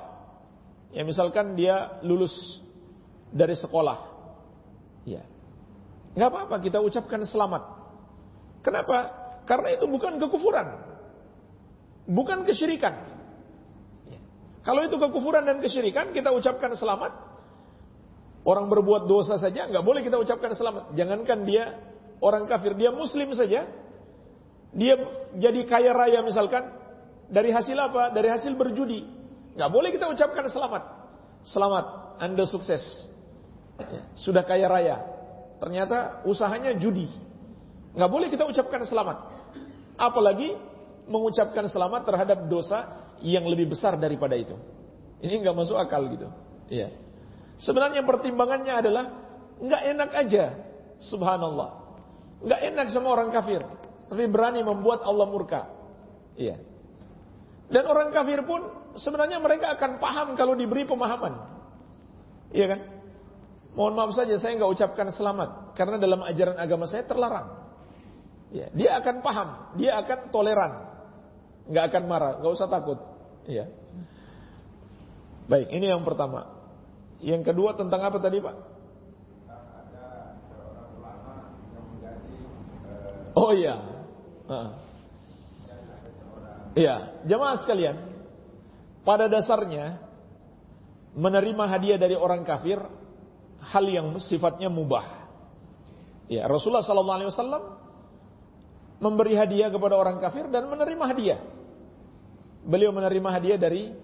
Ya misalkan dia lulus dari sekolah. Ya. Nggak apa-apa kita ucapkan selamat. Kenapa? Karena itu bukan kekufuran. Bukan kesyirikan. Ya. Kalau itu kekufuran dan kesyirikan kita ucapkan selamat. Orang berbuat dosa saja nggak boleh kita ucapkan selamat. Jangankan dia orang kafir, dia muslim saja. Dia jadi kaya raya misalkan dari hasil apa? Dari hasil berjudi. Nggak boleh kita ucapkan selamat. Selamat, Anda sukses. Ya, sudah kaya raya. Ternyata usahanya judi. Nggak boleh kita ucapkan selamat. Apalagi mengucapkan selamat terhadap dosa yang lebih besar daripada itu. Ini nggak masuk akal gitu. Iya. Sebenarnya pertimbangannya adalah nggak enak aja, subhanallah. Nggak enak sama orang kafir, tapi berani membuat Allah murka. Iya. Dan orang kafir pun sebenarnya mereka akan paham kalau diberi pemahaman. Iya kan? Mohon maaf saja saya nggak ucapkan selamat karena dalam ajaran agama saya terlarang. Ya, dia akan paham, dia akan toleran, nggak akan marah, nggak usah takut. Ya. Baik, ini yang pertama. Yang kedua tentang apa tadi Pak? Oh iya. Iya, jemaah sekalian, pada dasarnya menerima hadiah dari orang kafir hal yang sifatnya mubah. Ya, Rasulullah sallallahu alaihi wasallam memberi hadiah kepada orang kafir dan menerima hadiah. Beliau menerima hadiah dari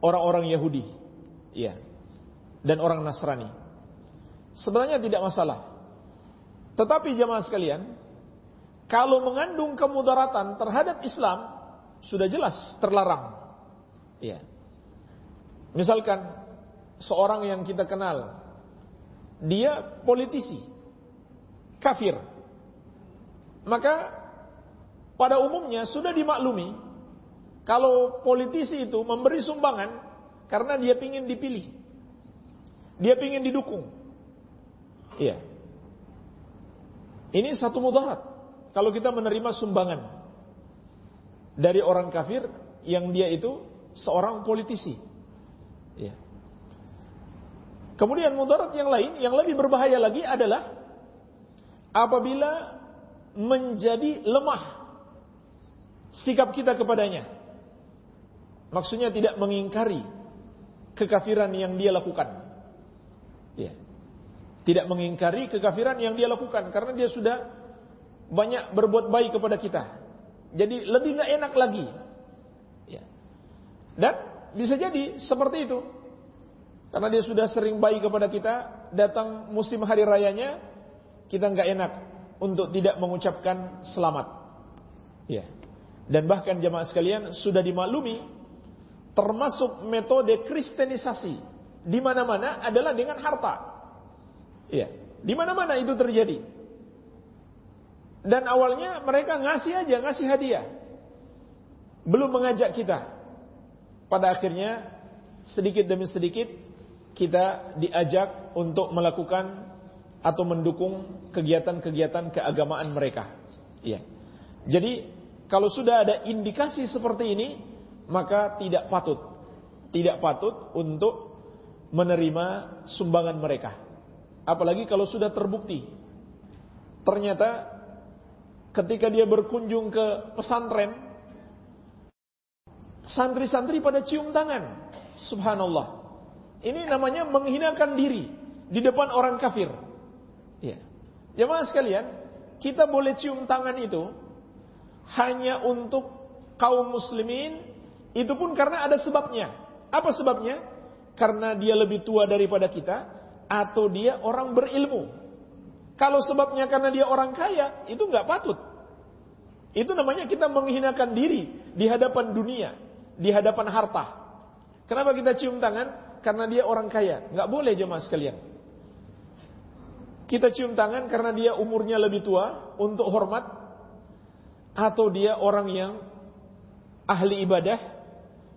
orang-orang Yahudi. Ya. Dan orang Nasrani. Sebenarnya tidak masalah. Tetapi jemaah sekalian, kalau mengandung kemudaratan terhadap Islam sudah jelas terlarang. Ya. Misalkan seorang yang kita kenal dia politisi kafir. Maka pada umumnya sudah dimaklumi kalau politisi itu memberi sumbangan karena dia ingin dipilih. Dia ingin didukung. Iya. Ini satu mudarat kalau kita menerima sumbangan dari orang kafir yang dia itu seorang politisi. Ya. Kemudian mudarat yang lain yang lebih berbahaya lagi adalah apabila menjadi lemah sikap kita kepadanya. Maksudnya tidak mengingkari kekafiran yang dia lakukan. Ya. Tidak mengingkari kekafiran yang dia lakukan karena dia sudah banyak berbuat baik kepada kita. Jadi lebih nggak enak lagi. Ya. Dan bisa jadi seperti itu. Karena dia sudah sering baik kepada kita, datang musim hari rayanya, kita nggak enak untuk tidak mengucapkan selamat. Ya. Dan bahkan jemaah sekalian sudah dimaklumi termasuk metode kristenisasi di mana-mana adalah dengan harta. Ya. Di mana-mana itu terjadi. Dan awalnya mereka ngasih aja, ngasih hadiah. Belum mengajak kita. Pada akhirnya sedikit demi sedikit kita diajak untuk melakukan atau mendukung kegiatan-kegiatan keagamaan mereka. Ya. Jadi kalau sudah ada indikasi seperti ini, maka tidak patut, tidak patut untuk menerima sumbangan mereka. Apalagi kalau sudah terbukti. Ternyata ketika dia berkunjung ke pesantren, santri-santri pada cium tangan. Subhanallah. Ini namanya menghinakan diri di depan orang kafir. Ya. Jemaah sekalian, kita boleh cium tangan itu hanya untuk kaum muslimin, itu pun karena ada sebabnya. Apa sebabnya? Karena dia lebih tua daripada kita atau dia orang berilmu. Kalau sebabnya karena dia orang kaya, itu nggak patut. Itu namanya kita menghinakan diri di hadapan dunia, di hadapan harta. Kenapa kita cium tangan? Karena dia orang kaya. Nggak boleh jemaah sekalian. Kita cium tangan karena dia umurnya lebih tua untuk hormat atau dia orang yang ahli ibadah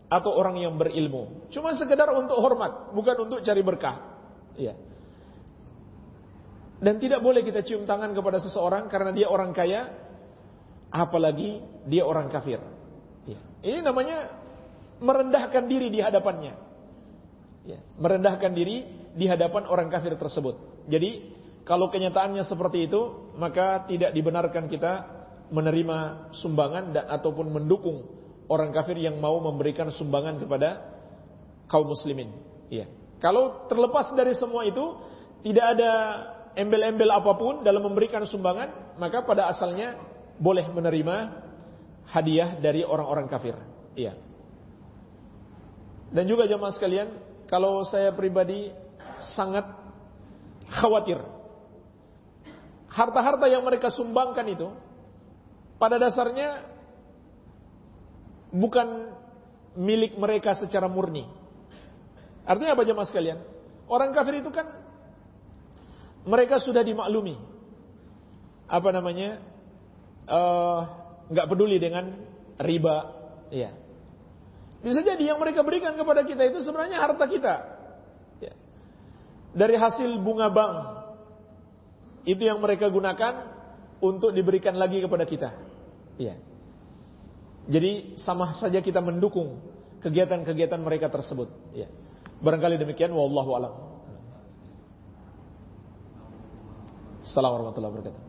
atau orang yang berilmu. Cuma sekedar untuk hormat, bukan untuk cari berkah. Iya. Dan tidak boleh kita cium tangan kepada seseorang karena dia orang kaya, apalagi dia orang kafir. Ya. Ini namanya merendahkan diri di hadapannya. Ya. Merendahkan diri di hadapan orang kafir tersebut. Jadi kalau kenyataannya seperti itu, maka tidak dibenarkan kita menerima sumbangan dan ataupun mendukung orang kafir yang mau memberikan sumbangan kepada kaum muslimin. Iya. Kalau terlepas dari semua itu, tidak ada embel-embel apa pun dalam memberikan sumbangan, maka pada asalnya boleh menerima hadiah dari orang-orang kafir. Iya. Dan juga jemaah sekalian, kalau saya pribadi sangat khawatir harta-harta yang mereka sumbangkan itu pada dasarnya bukan milik mereka secara murni. Artinya apa jemaah sekalian? Orang kafir itu kan mereka sudah dimaklumi apa namanya eh, nggak uh, peduli dengan riba, ya. Bisa jadi yang mereka berikan kepada kita itu sebenarnya harta kita. Ya. Dari hasil bunga bank itu yang mereka gunakan untuk diberikan lagi kepada kita. Iya. Jadi sama saja kita mendukung kegiatan-kegiatan mereka tersebut. Iya. Barangkali demikian wallahu alam. Assalamualaikum warahmatullahi wabarakatuh.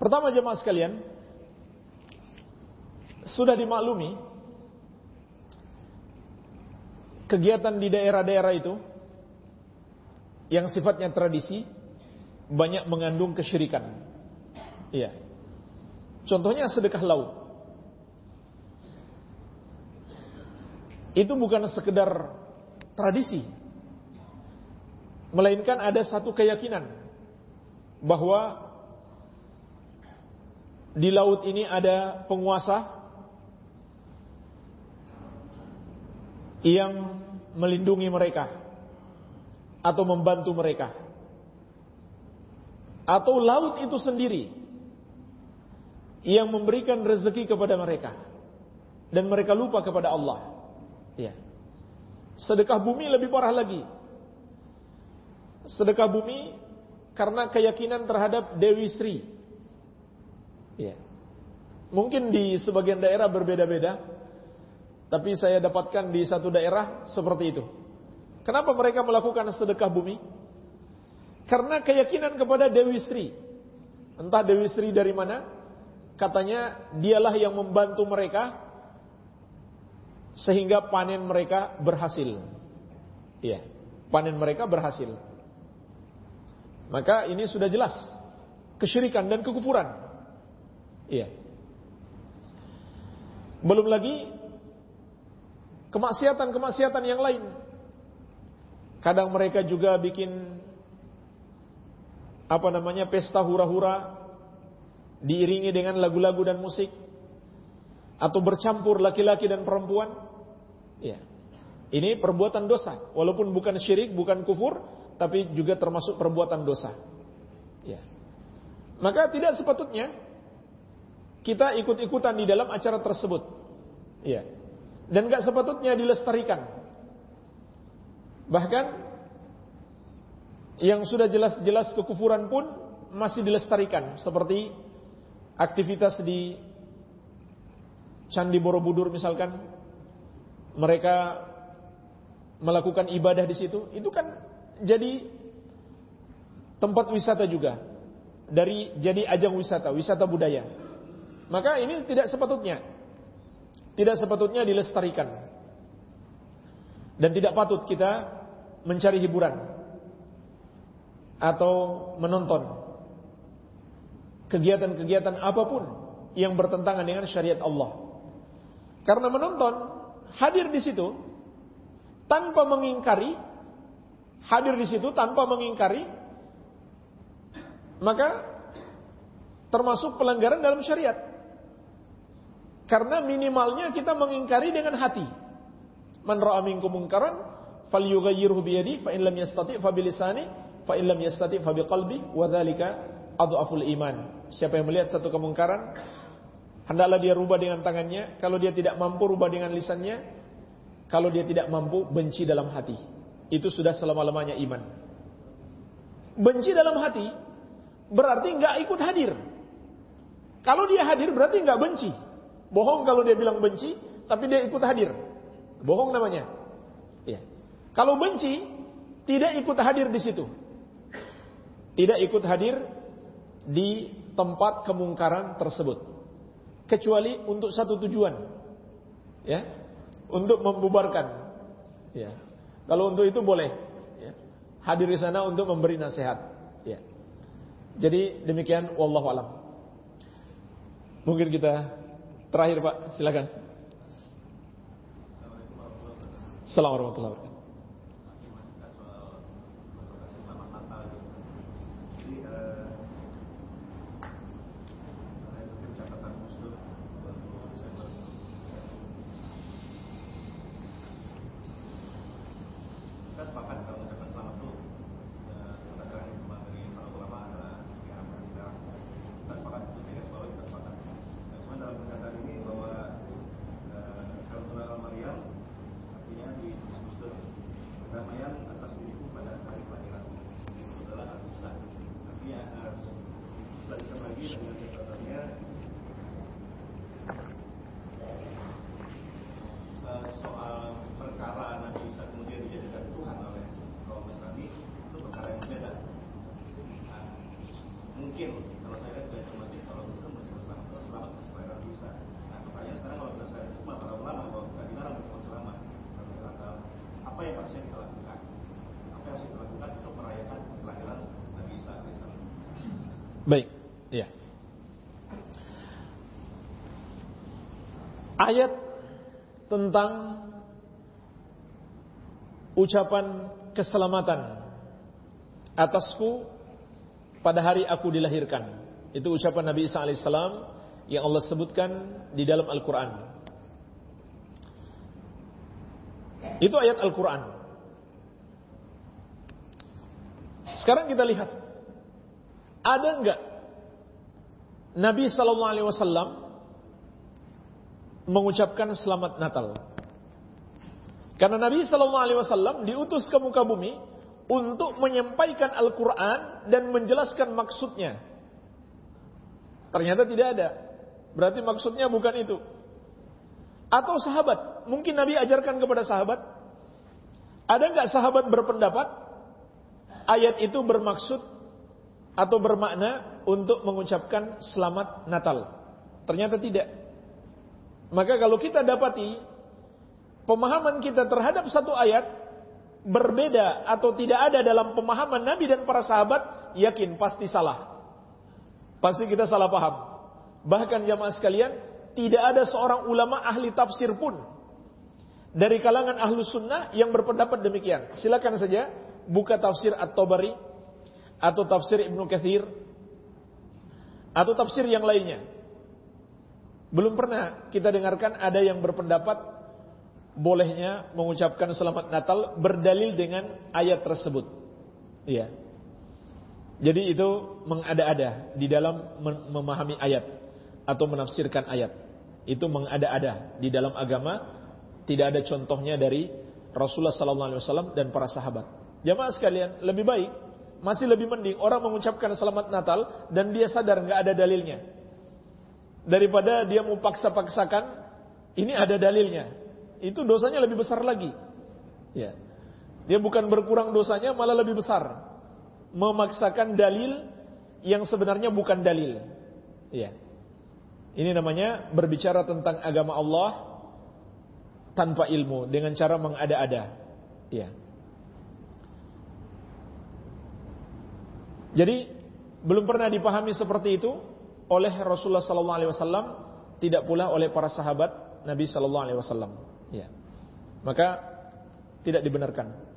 Pertama jemaah sekalian, sudah dimaklumi kegiatan di daerah-daerah itu yang sifatnya tradisi banyak mengandung kesyirikan. Iya. Contohnya sedekah laut. Itu bukan sekedar tradisi. Melainkan ada satu keyakinan bahwa di laut ini ada penguasa yang melindungi mereka atau membantu mereka. Atau laut itu sendiri yang memberikan rezeki kepada mereka dan mereka lupa kepada Allah. Ya. Sedekah bumi lebih parah lagi. Sedekah bumi karena keyakinan terhadap Dewi Sri Ya. Mungkin di sebagian daerah berbeda-beda, tapi saya dapatkan di satu daerah seperti itu. Kenapa mereka melakukan sedekah bumi? Karena keyakinan kepada Dewi Sri. Entah Dewi Sri dari mana, katanya dialah yang membantu mereka sehingga panen mereka berhasil. Iya, panen mereka berhasil. Maka ini sudah jelas kesyirikan dan kekufuran. Iya. Belum lagi kemaksiatan-kemaksiatan yang lain. Kadang mereka juga bikin apa namanya pesta hura-hura diiringi dengan lagu-lagu dan musik atau bercampur laki-laki dan perempuan, ya. Ini perbuatan dosa, walaupun bukan syirik, bukan kufur, tapi juga termasuk perbuatan dosa. Ya. Maka tidak sepatutnya kita ikut-ikutan di dalam acara tersebut. Ya. Dan gak sepatutnya dilestarikan. Bahkan yang sudah jelas-jelas kekufuran pun masih dilestarikan seperti aktivitas di Candi Borobudur misalkan mereka melakukan ibadah di situ, itu kan jadi tempat wisata juga. Dari jadi ajang wisata, wisata budaya. Maka ini tidak sepatutnya. Tidak sepatutnya dilestarikan. Dan tidak patut kita mencari hiburan atau menonton kegiatan-kegiatan apa pun yang bertentangan dengan syariat Allah. Karena menonton, hadir di situ tanpa mengingkari, hadir di situ tanpa mengingkari, maka termasuk pelanggaran dalam syariat. Karena minimalnya kita mengingkari dengan hati. Man ra'a minkum munkaran falyughayyirhu bi yadihi fa in lam yastati' fa bi lisani fa in lam yastati' fa bi qalbi wa dzalika adhaful iman. Siapa yang melihat satu kemungkaran Hendaklah dia rubah dengan tangannya. Kalau dia tidak mampu rubah dengan lisannya. Kalau dia tidak mampu benci dalam hati. Itu sudah selama-lamanya iman. Benci dalam hati berarti nggak ikut hadir. Kalau dia hadir berarti nggak benci. Bohong kalau dia bilang benci, tapi dia ikut hadir. Bohong namanya. Ya. Kalau benci, tidak ikut hadir di situ. Tidak ikut hadir di tempat kemungkaran tersebut kecuali untuk satu tujuan. Ya. Untuk membubarkan. Ya. Kalau untuk itu boleh. Ya. Hadir di sana untuk memberi nasihat. Ya. Jadi demikian wallahu alam. Mungkin kita terakhir Pak, silakan. Assalamualaikum warahmatullahi wabarakatuh. Ayat tentang ucapan keselamatan atasku pada hari aku dilahirkan. Itu ucapan Nabi Isa alaihissalam yang Allah sebutkan di dalam Al-Quran. Itu ayat Al-Quran. Sekarang kita lihat ada enggak Nabi Sallallahu Alaihi Wasallam mengucapkan selamat Natal? Karena Nabi Sallallahu Alaihi Wasallam diutus ke muka bumi untuk menyampaikan Al-Quran dan menjelaskan maksudnya. Ternyata tidak ada. Berarti maksudnya bukan itu. Atau sahabat. Mungkin Nabi ajarkan kepada sahabat. Ada nggak sahabat berpendapat ayat itu bermaksud atau bermakna untuk mengucapkan selamat Natal. Ternyata tidak. Maka kalau kita dapati pemahaman kita terhadap satu ayat berbeda atau tidak ada dalam pemahaman Nabi dan para sahabat, yakin pasti salah. Pasti kita salah paham. Bahkan jamaah sekalian, tidak ada seorang ulama ahli tafsir pun dari kalangan ahlu sunnah yang berpendapat demikian. Silakan saja buka tafsir At-Tabari atau tafsir Ibnu Katsir Atau tafsir yang lainnya. Belum pernah kita dengarkan ada yang berpendapat bolehnya mengucapkan selamat Natal berdalil dengan ayat tersebut. Iya. Jadi itu mengada-ada di dalam memahami ayat atau menafsirkan ayat. Itu mengada-ada di dalam agama tidak ada contohnya dari Rasulullah sallallahu alaihi wasallam dan para sahabat. Jamaah sekalian, lebih baik masih lebih mending orang mengucapkan selamat Natal dan dia sadar nggak ada dalilnya. Daripada dia mau paksa-paksakan, ini ada dalilnya. Itu dosanya lebih besar lagi. Ya. Dia bukan berkurang dosanya, malah lebih besar memaksakan dalil yang sebenarnya bukan dalil. Ya. Ini namanya berbicara tentang agama Allah tanpa ilmu dengan cara mengada-ada. Ya. Jadi belum pernah dipahami seperti itu oleh Rasulullah sallallahu alaihi wasallam, tidak pula oleh para sahabat Nabi sallallahu alaihi wasallam. Ya. Maka tidak dibenarkan.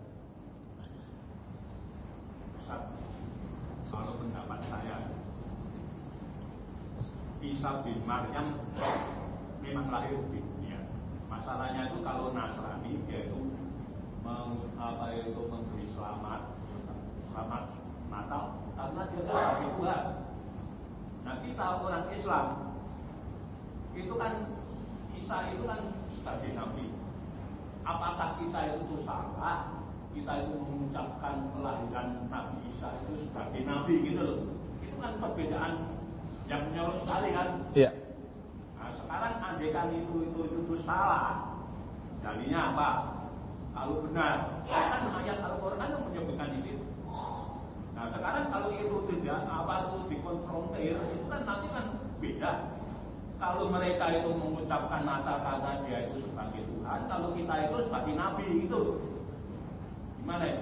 Isa bin Maryam memang lahir di dunia. Masalahnya itu kalau Nasrani yaitu meng, apa itu memberi selamat selamat Natal karena dia sebagai Tuhan. Nah kita orang Islam itu kan Isa itu kan sebagai Nabi. Apakah kita itu salah? Kita itu mengucapkan kelahiran Nabi Isa itu sebagai Nabi gitu loh. Itu kan perbedaan yang menyorot sekali kan? Iya. Nah, sekarang andekan itu itu itu, itu salah, jadinya apa? Kalau benar, kan ayat Al-Quran yang menyebutkan di situ. Nah sekarang kalau itu tidak apa itu dikonfrontir, itu kan nanti kan beda. Kalau mereka itu mengucapkan Natal karena dia itu sebagai Tuhan, kalau kita itu sebagai Nabi itu, gimana ya?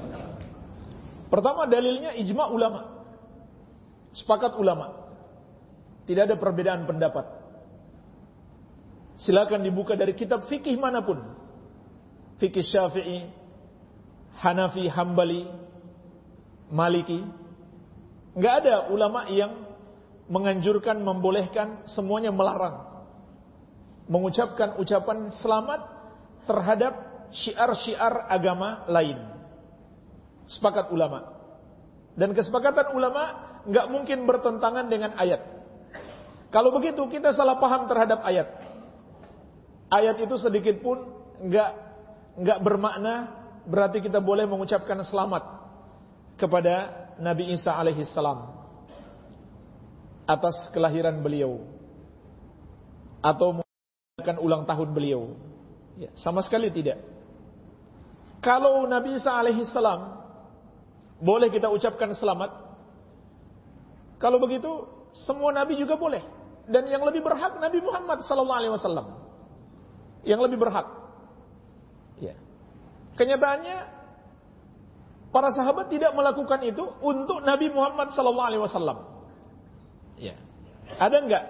Pertama dalilnya ijma ulama, sepakat ulama. Tidak ada perbedaan pendapat. Silakan dibuka dari kitab fikih mana pun. Fikih Syafi'i, Hanafi, Hambali, Maliki. Enggak ada ulama yang menganjurkan, membolehkan, semuanya melarang. Mengucapkan ucapan selamat terhadap syiar-syiar agama lain. Sepakat ulama. Dan kesepakatan ulama enggak mungkin bertentangan dengan ayat. Kalau begitu kita salah paham terhadap ayat. Ayat itu sedikit pun enggak enggak bermakna berarti kita boleh mengucapkan selamat kepada Nabi Isa alaihi salam atas kelahiran beliau atau mengucapkan ulang tahun beliau. Ya, sama sekali tidak. Kalau Nabi Isa alaihi salam boleh kita ucapkan selamat. Kalau begitu semua nabi juga boleh dan yang lebih berhak Nabi Muhammad sallallahu alaihi wasallam. Yang lebih berhak. Ya. Kenyataannya para sahabat tidak melakukan itu untuk Nabi Muhammad sallallahu alaihi wasallam. Ya. Ada enggak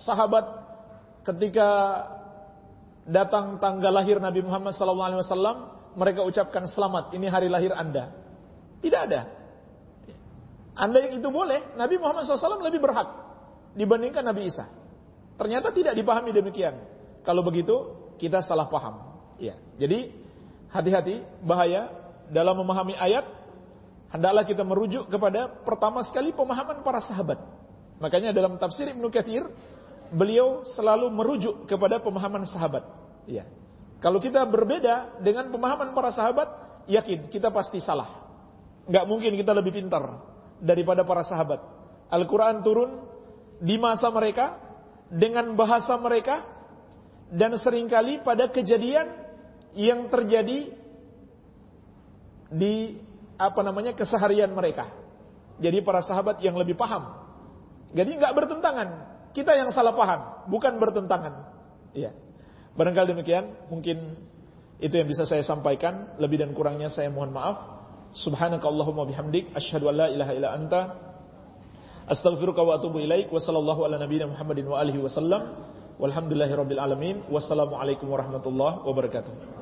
sahabat ketika datang tanggal lahir Nabi Muhammad sallallahu alaihi wasallam mereka ucapkan selamat ini hari lahir Anda? Tidak ada. Anda yang itu boleh, Nabi Muhammad SAW lebih berhak dibandingkan Nabi Isa. Ternyata tidak dipahami demikian. Kalau begitu, kita salah paham. Ya. Jadi, hati-hati, bahaya dalam memahami ayat. Hendaklah kita merujuk kepada pertama sekali pemahaman para sahabat. Makanya dalam tafsir Ibnu Katsir, beliau selalu merujuk kepada pemahaman sahabat. Ya. Kalau kita berbeda dengan pemahaman para sahabat, yakin kita pasti salah. Gak mungkin kita lebih pintar daripada para sahabat. Al-Quran turun di masa mereka dengan bahasa mereka dan sering kali pada kejadian yang terjadi di apa namanya keseharian mereka. Jadi para sahabat yang lebih paham. Jadi nggak bertentangan. Kita yang salah paham, bukan bertentangan. Iya. Barangkali demikian, mungkin itu yang bisa saya sampaikan. Lebih dan kurangnya saya mohon maaf. Subhanakallahumma bihamdik asyhadu an la ilaha illa anta Astaghfiruka wa atubu ilaik wa ala nabiyina Muhammadin wa alihi wasallam. Walhamdulillahirabbil alamin. Wassalamualaikum warahmatullahi wabarakatuh.